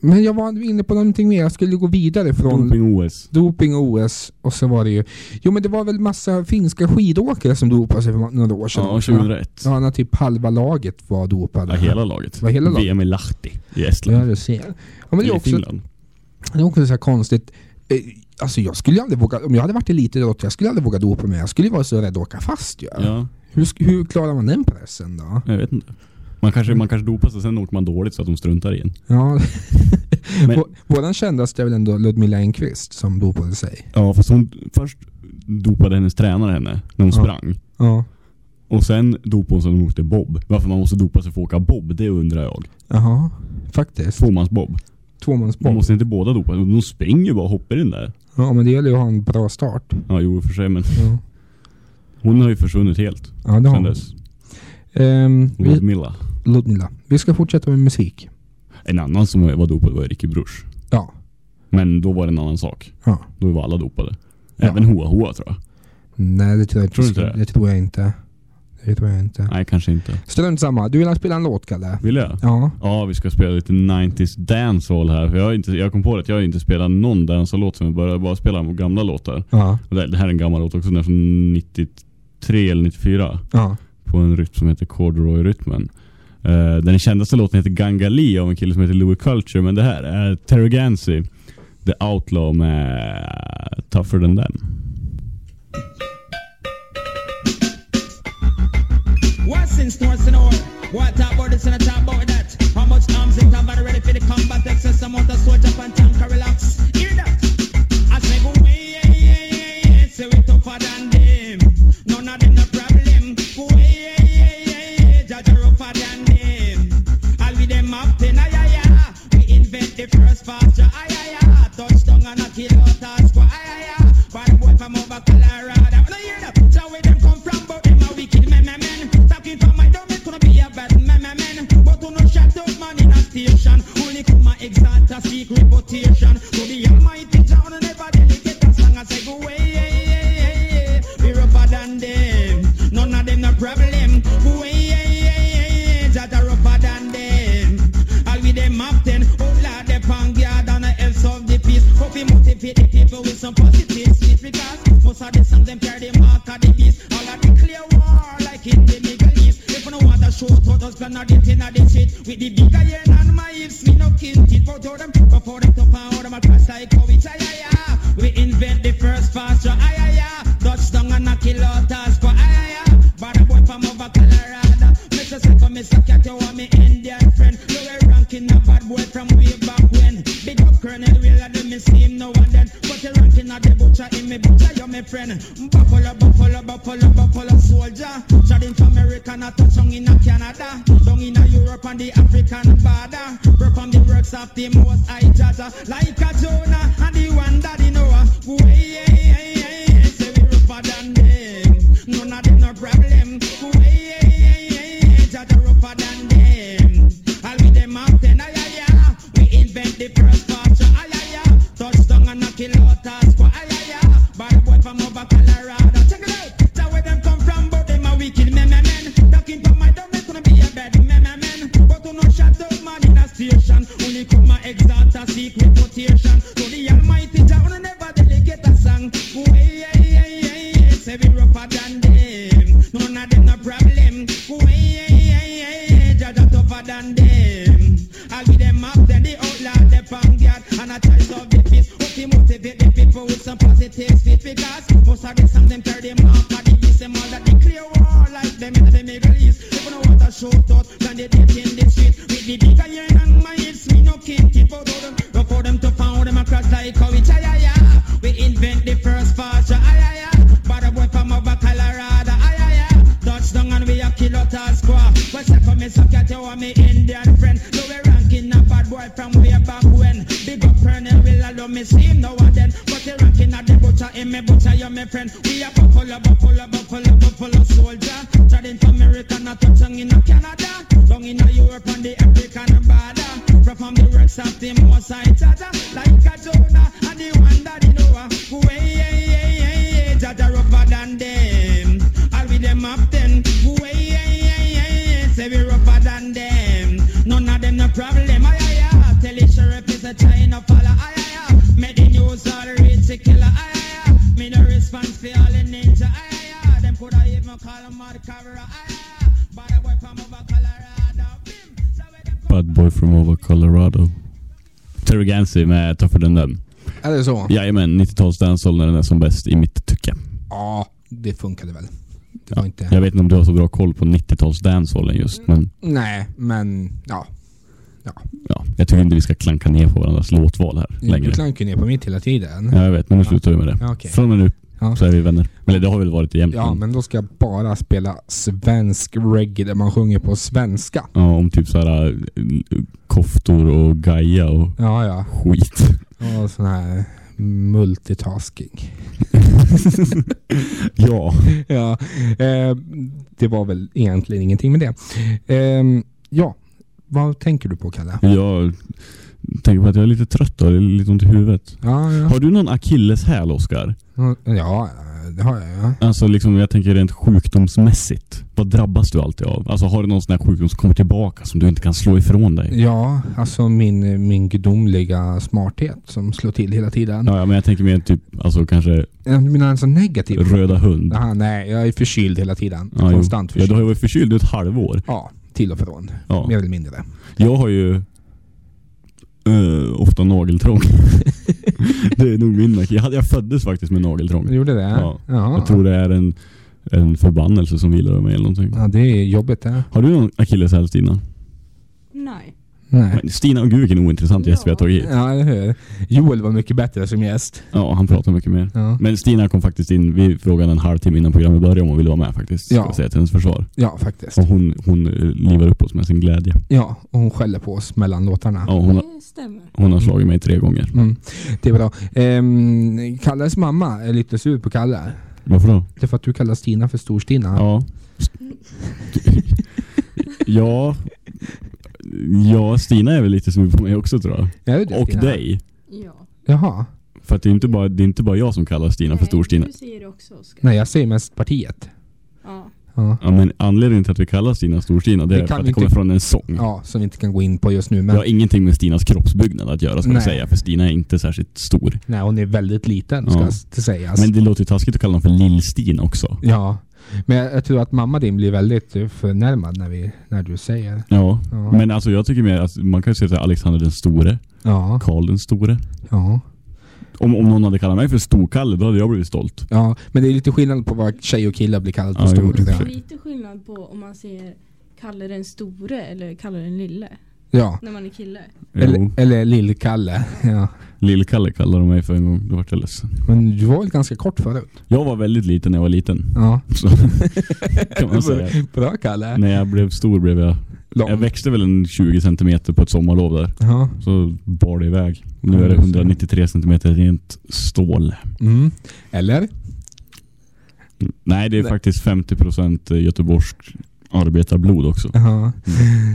men jag var inne på någonting mer. Jag skulle gå vidare från Doping-OS. doping-OS och så var det ju... Jo men det var väl massa finska skidåkare som dopade sig för några år sedan. Ja, också, 2001. Ja, när typ halva laget var dopade. Ja, hela laget. Var hela laget? VM i Lahti i Estland. Ja, du ser. Ja, men det är också, Finland. det är också så här konstigt. Eh, Alltså jag skulle aldrig våga, om jag hade varit elitidrottare, jag skulle aldrig våga dopa mig. Jag skulle vara så rädd att åka fast ju. Ja, Hur, hur klarar man den pressen då? jag vet inte. Man kanske, man kanske dopar sig sen åker man dåligt så att de struntar i en. Ja. Men- Vå- Våran kändaste är väl ändå Ludmilla Engqvist som dopade sig. Ja, fast hon först dopade hennes tränare henne när hon Ja. sprang. Ja. Och sen dopade hon sig när hon åkte bob. Varför man måste dopa sig för att åka bob, det undrar jag. Jaha, faktiskt. Tvåmansbob. Man Tvåmansbob. måste inte båda dopa sig. De springer ju bara och hoppar in där. Ja men det gäller ju att ha en bra start. Ja, jo för sig men Ja, hon har ju försvunnit helt. ja det har hon. dess. Ehm, vi, Ludmilla. Ludmilla. Vi ska fortsätta med musik. En annan som var dopad var Ricky Bruch. Ja. Men då var det en annan sak. Ja. Då var alla dopade. Även Hoa Hoa tror jag. Nej det tror jag inte. Tror det? det tror jag inte. Det tror jag inte. Nej, kanske inte. Strunt samma. Du vill spela en låt Kalle? Vill jag? Ja. Ja, vi ska spela lite 90s dancehall här. För jag, har inte, jag kom på det att jag har inte spelat någon dancehall-låt sen jag började bara spela gamla låtar. Ja. Det här är en gammal låt också, den är från 93 eller 94. Ja. På en rytm som heter Corduroy-rytmen. Uh, den kändaste låten heter Gangali av en kille som heter Louis Culture. Men det här är Terragancy, The Outlaw med Tougher Than Them. What's in stores and all? What talk about this and a talk about that? How much arms in combat ready for the combat? Excess amount of soldier and tank relax. Hear that? pasture. Aye, aye, ah, touch Touchdown and a kill out a squad. Aye, aye, aye. Ah, bad boy from over Colorado. When I hear them, tell where them come from, but them a wicked men, men, men. Talking from my dome, it's gonna be a bad men, men, men. But who no shot up, man, in a station. Only come and exalt a speak reputation. To the almighty. The we motivate the people with some positive speech because most of the songs them carry the mark of the beast. All of the clear war like in the Middle East. If you don't want to show to us, gonna get in the shit with the big iron and my hips. Me no kill it, but all them before them to power them across like how it's ay ay. We invent the first fast ay ay ay. Touchdown and a kill out us for ay ay ay. Bad boy from over Colorado. Mr. Second, Mr. Cat, you me friend. Buffalo, buffalo, buffalo, buffalo soldier. Shot into America, not touch on in a Canada. Down in a Europe and the African border. Perform the works of the most high Jaja. Like a Jonah med Tougher than them. Är det så? Jajamän, 90-tals dancehall när den är som bäst i mitt tycke. Ja, det funkade väl. Det var inte... Jag vet inte om du har så bra koll på 90-tals dancehallen just, men Nej, men ja. ja, jag tycker inte vi ska klanka ner på varandras låtval här Du längre. klankar ju ner på mitt hela tiden. Ja, jag vet, men nu slutar vi med det. Ja, okej. Från och med nu Ja. så är vi vänner. Eller det har väl varit jämt. Ja, men då ska jag bara spela svensk reggae där man sjunger på svenska. Ja, om typ såhär äh, koftor och gaja och Ja, ja. skit. Och sån här multitasking. ja. ja. Eh, det var väl egentligen ingenting med det. Eh, ja, vad tänker du på Kalle? Jag tänker på att jag är lite trött och lite ont i huvudet. Ja, ja. Har du någon akilleshäl, Oskar? Ja, det har jag. Ja. Alltså liksom, jag tänker rent sjukdomsmässigt. Vad drabbas du alltid av? Alltså har du någon sån här sjukdom som kommer tillbaka som du inte kan slå ifrån dig? Ja, alltså min, min gudomliga smarthet som slår till hela tiden. Ja, men jag tänker mer typ, alltså kanske Jag menar en sån negativ röda hund. Aha, nej, jag är förkyld hela tiden. Ja, jo. Konstant Ja, förkyld. du har ju varit förkyld i ett halvår. Ja, till och från. Ja. Mer eller mindre. Jag har ju eh, ofta nageltrång. det är nog min jag, hade, jag föddes faktiskt med nageltrång. Du gjorde det? Ja. Jaha. Jag tror det är en, en förbannelse som vilar över mig eller någonting. Ja, det är jobbigt det. Har du någon akilleshäl Stina? Nej. Nej. Men Stina, och gud vilken ointressant gäst vi har tagit hit. Ja, eller hur? Joel var mycket bättre som gäst. Ja, han pratar mycket mer. Ja. Men Stina kom faktiskt in, vi frågade en halvtimme innan programmet började om hon ville vara med faktiskt. Ska Ja. jag säga till hennes försvar. Ja, faktiskt. Och hon, hon eh, livar upp oss med sin glädje. Ja, och hon skäller på oss mellan låtarna. Ja, hon, har, Det stämmer. hon har slagit mig tre gånger. Mm, det är bra. Ehm, Kalles mamma är lite sur på Kalle. Varför då? Det är för att du kallar Stina för Stor-Stina. Ja. ja. Ja, Stina är väl lite sur på mig också tror jag. Är det Och Stina? dig. Ja. Jaha. För att det är inte bara, det är inte bara jag som kallar Stina för Stor-Stina. Du säger det också Oskar. Nej, jag säger mest partiet. Ja. Ja. Ja, men anledningen till att vi kallar Stina Stor-Stina det Det är kan för att det kommer inte- från en sång. Ja, som vi inte kan gå in på just nu. Men Det har ingenting med Stinas kroppsbyggnad att göra ska Nej. jag säga, för Stina är inte särskilt stor. nej, hon är väldigt liten ska Ja. sägas. Men det låter ju taskigt att kalla honom för Lill-Stin också. Ja. Men jag, jag tror att mamma din blir väldigt eh, förnärmad när, vi, när du säger. Ja. Ja. men alltså jag tycker mer att man kan ju säga Alexander den store, Ja. Karl den store. Ja. Om, om någon hade kallat mig för Storkalle, då hade jag blivit stolt. Ja, men det är lite skillnad på vad tjej och kille blir kallade på Ja, stor. Det är lite skillnad på om man säger Kalle den store eller Kalle den lille. Ja. När man är kille. Eller, Jo. eller Lill-Kalle. Ja. Lill-Kalle kallade de mig för en gång, då vart jag ledsen. Men du var väl ganska kort förut? Jag var väldigt liten när jag var liten. Ja. Så kan man säga. Bra Kalle. När jag blev stor blev jag... Lång. Jag växte väl en 20 centimeter på ett sommarlov där. Ja. Så bar det iväg. Nu är det just det. 193 centimeter rent stål. Mm. Eller? Nej, det är Nej. faktiskt 50% göteborgskt arbetarblod också. Ja.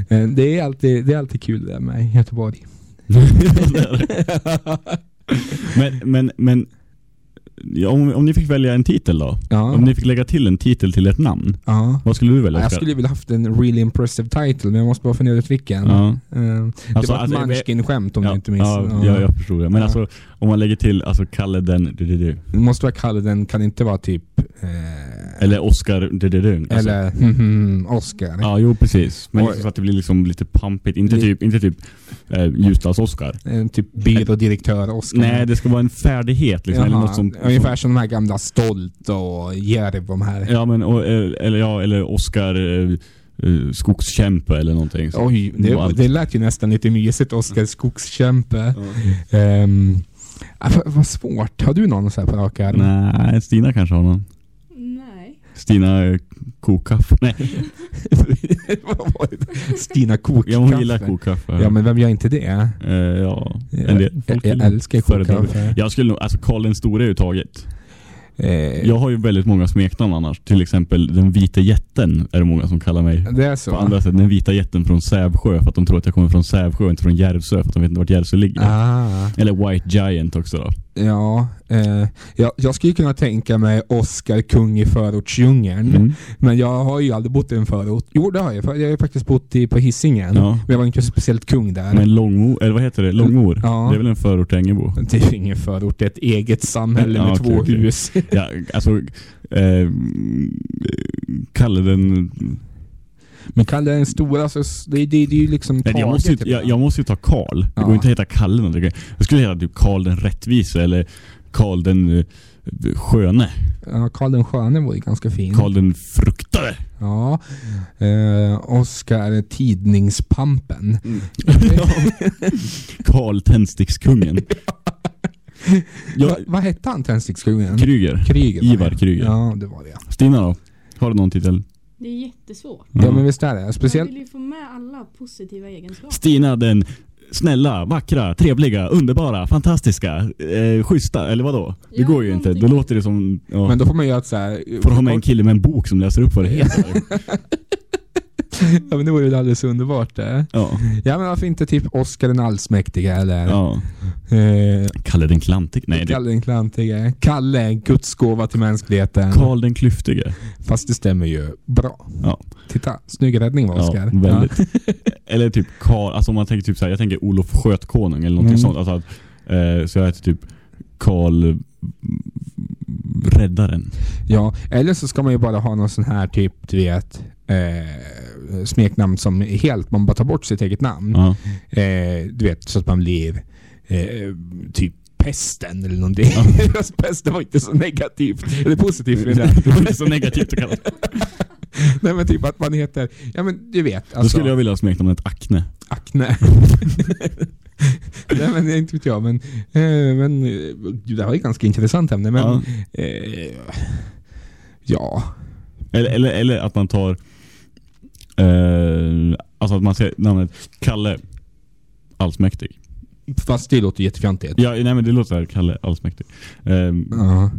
Eh, Det, är alltid, det är alltid kul det där med Göteborg. men, men, men om, om ni fick välja en titel då? Ja. Om ni fick lägga till en titel till ett namn? Ja. Vad skulle du välja? Jag skulle vilja haft en really impressive title, men jag måste bara fundera ut vilken. Ja. Eh, det Alltså, var ett alltså, Munchkin-skämt om ja, du inte minns. Ja, ja, jag förstår det. Men Ja. alltså, om man lägger till alltså, Kalle den... Du, du, du. Det måste vara Kalle, den kan inte vara typ... Eh, Eller Oscar... Du, du, du. Alltså, eller mhm, Oscar. Ja, jo precis. Men Och- liksom så att det blir liksom lite pampigt. Inte Li- typ, inte typ eh, Ljusdals-Oscar. Eh, typ byrådirektör Oscar. Nej, det ska vara en färdighet liksom. Eller något som, Ungefär som de här gamla Stolt och Järv, de här. Ja, men, och, eh, eller, ja, eller Oscar eh, eh, skogskämpe eller någonting. Så. Oj, det, allt. det lät ju nästan lite mysigt, Oskar skogskämpe. Ah, vad- vad svårt. Har du någon så här på rak arm? Nej, Stina kanske har någon. Stina eh, kokkaffe. Nej, Vad var det? Stina kokkaffe. ja, hon gillar kokkaffe. Ja, men vem gör inte det? Eh, ja, Jag- en del jag- jag älskar kokkaffe. Jag skulle nog, alltså Karl den store är ju taget. Eh, Jag har ju väldigt många smeknamn annars. Till exempel den vita jätten är det många som kallar mig. Det är så? På andra sätt, den vita jätten från Sävsjö för att de tror att jag kommer från Sävsjö och inte från Järvsö för att de vet inte vart Järvsö ligger. Ah, Eller White Giant också då. Ja, eh, jag, jag skulle kunna tänka mig Oscar kung i förortsdjungeln. Mm. Men jag har ju aldrig bott i en förort. Jo, det har jag. Jag har faktiskt bott i, på Hisingen. Ja. Men jag var inte speciellt kung där. Men Långmo, eller vad heter det? Långmor? Ja. Det är väl en förort till Ängebo? Det är ingen förort, det är ett eget samhälle Ja, med okej, två okej. hus. Ja, alltså eh, Kalle den... Men Kalle den stora, så s- det, det, det är ju liksom Nej, jag, måste ju, typ. jag, jag måste ju ta Karl. Det Ja. går inte att heta Kalle. någonting. Jag skulle heta typ Karl den rättvise eller Karl den eh, sköne. Ja, Karl den sköne var ju ganska fin. Karl den fruktade. Ja. Eh, Oscar tidningspampen. Karl tändstickskungen. Va, Jag, vad hette han, tändstickskungen? Kryger. Kryger. var Ivar. Kryger. Ja, det var det. Stina då? Har du någon titel? Det är jättesvårt. Ja, men visst är det. Man Speciellt... vill ju få med alla positiva egenskaper. Stina den snälla, vackra, trevliga, underbara, fantastiska, eh, schyssta, eller vadå? Det Ja, går ju inte. Då låter det som... Ja. Men då får man göra ett så här... Får du ha med en kille med en bok som läser upp vad det heter? Ja men det vore ju alldeles underbart det. ja. Ja men varför inte typ Oscar den allsmäktige eller ja. eh, Kalle den klantig? Nej, det Kalle den klantige. Kalle, Guds gåva till mänskligheten. Karl den klyftige. Fast det stämmer ju bra. Ja. Titta, snygg räddning var Oscar. Ja, väldigt. Eller typ Karl, alltså om man tänker typ så här, jag tänker Olof Skötkonung eller någonting Mm. sånt. Alltså att, eh, så jag heter typ Karl Räddaren. Ja, eller så ska man ju bara ha någon sån här typ, du vet, eh, smeknamn som helt, man bara tar bort sitt eget namn. Ja. Eh, du vet, så att man blir eh, typ pesten eller någonting. Fast pesten var inte så negativt. Eller positivt med det. Det var inte så negativt att kalla det. Nej men typ att man heter, ja men du vet. Då Alltså, skulle jag vilja ha smeknamnet Acne. Acne. Nej men inte vet jag men, eh, men det var ett ganska intressant ämne men Ja. eh, ja. Eller, eller, eller att man tar eh, Alltså att man säger namnet Kalle Allsmäktig. Fast det låter jättefjantigt. Ja, nej men det låter så här, Kalle Allsmäktig. Ehm, Ja.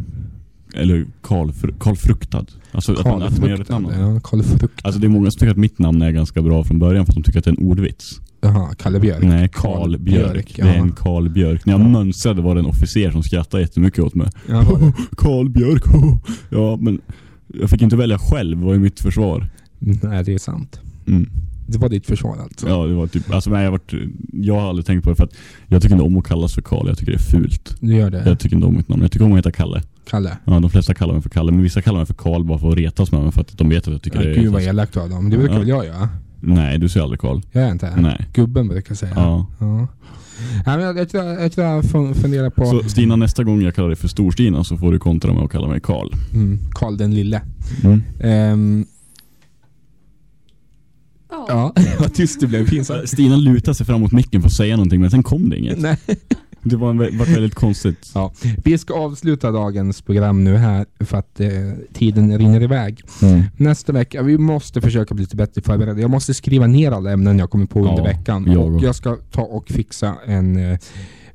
eller Karl, Karl Fruktad. Alltså att man, att man gör ett namn. Ja, Karl Fruktad. Alltså det är många som tycker att mitt namn är ganska bra från början för att de tycker att det är en ordvits. Jaha, Kalle Björk. Nej, Karl Karl Björk. Björk, Det är ja. en Karl Björk. När jag mönstrade var det en officer som skrattade jättemycket åt mig. Ja? Karl Björk. ja, men jag fick inte välja själv, var ju mitt försvar. Nej, det är sant. Mm. Det var ditt försvar alltså? Ja, det var typ, alltså nej, jag, varit, jag har aldrig tänkt på det för att jag tycker inte om att kallas för Karl, jag tycker det är fult. Du gör det? Jag tycker inte om mitt namn, jag tycker om att heta Kalle. Kalle? Ja, de flesta kallar mig för Kalle, men vissa kallar mig för Karl bara för att retas med mig för att de vet att jag tycker Ja, det är... gud vad elakt av dem. Det brukar Ja. väl jag göra? Nej, du säger aldrig Karl. Jag är inte? Nej. Gubben brukar säga. Ja. ja. Nej, men jag, jag, tror, jag tror jag fun- funderar på... Så Stina, nästa gång jag kallar dig för Stor-Stina så får du kontra med att kalla mig Karl. Mm, Karl den lille. Mm. Ehm, Ja. ja, vad tyst det blev. Pinsamt. Stina lutade sig fram mot micken för att säga någonting men sen kom det inget. Nej. Det var, en, var väldigt konstigt. Ja. Vi ska avsluta dagens program nu här för att eh, tiden rinner iväg. Mm. Nästa vecka, vi måste försöka bli lite bättre förberedda. Jag måste skriva ner alla ämnen jag kommer på under Ja, veckan. jag och jag ska ta och fixa en eh,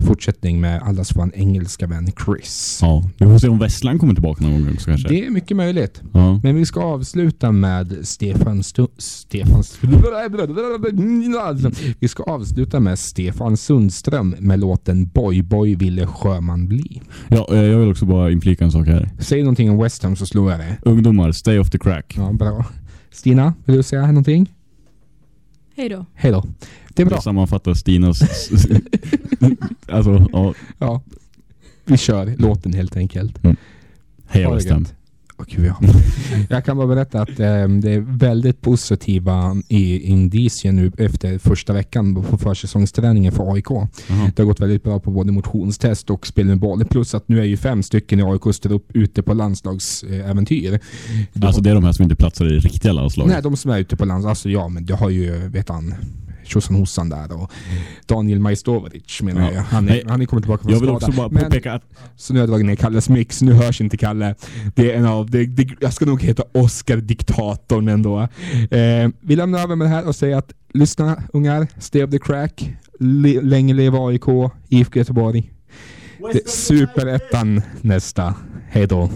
fortsättning med allas vår engelska vän Chris. Ja, vi får se om Vesslan kommer tillbaka någon gång också kanske. Det är mycket möjligt. Ja. Men vi ska avsluta med Stefan Stu Stefan Vi ska avsluta med Stefan Sundström med låten Boy Boy ville sjöman bli. Ja, eh, jag vill också bara inflika en sak här. Säg någonting om West Ham så slår jag det. Ungdomar, stay off the crack. Ja, bra. Stina, vill du säga någonting? Hej då. Hej då. Det är bra. Det sammanfattar Stinas... alltså, ja. Ja. Vi kör låten helt enkelt. Heja Ha det Åh, gud, ja. Jag kan bara berätta att eh, det är väldigt positiva i indicier nu efter första veckan på försäsongsträningen för AIK. Det har gått väldigt bra på både motionstest och spel med boll. Plus att nu är ju fem stycken i AIK står upp ute på landslagsäventyr. Alltså det är de här som inte platsar i riktiga landslag. Nej, de som är ute på lands... Alltså ja, men du har ju, vet han, Tjosan Hossan där och Daniel Majstorovic menar Ja. jag. Han är, han är kommit tillbaka från jag vill skada. också bara Men- påpeka att- Så nu har jag dragit ner Kalles mix, nu hörs inte Kalle. Det är en av, det, det, jag ska nog heta Oscar-diktatorn ändå. Eh, vi lämnar över med det här och säger att lyssna ungar, stay of the crack, le, länge leva AIK, IFK Göteborg. Superettan nästa. Hej då.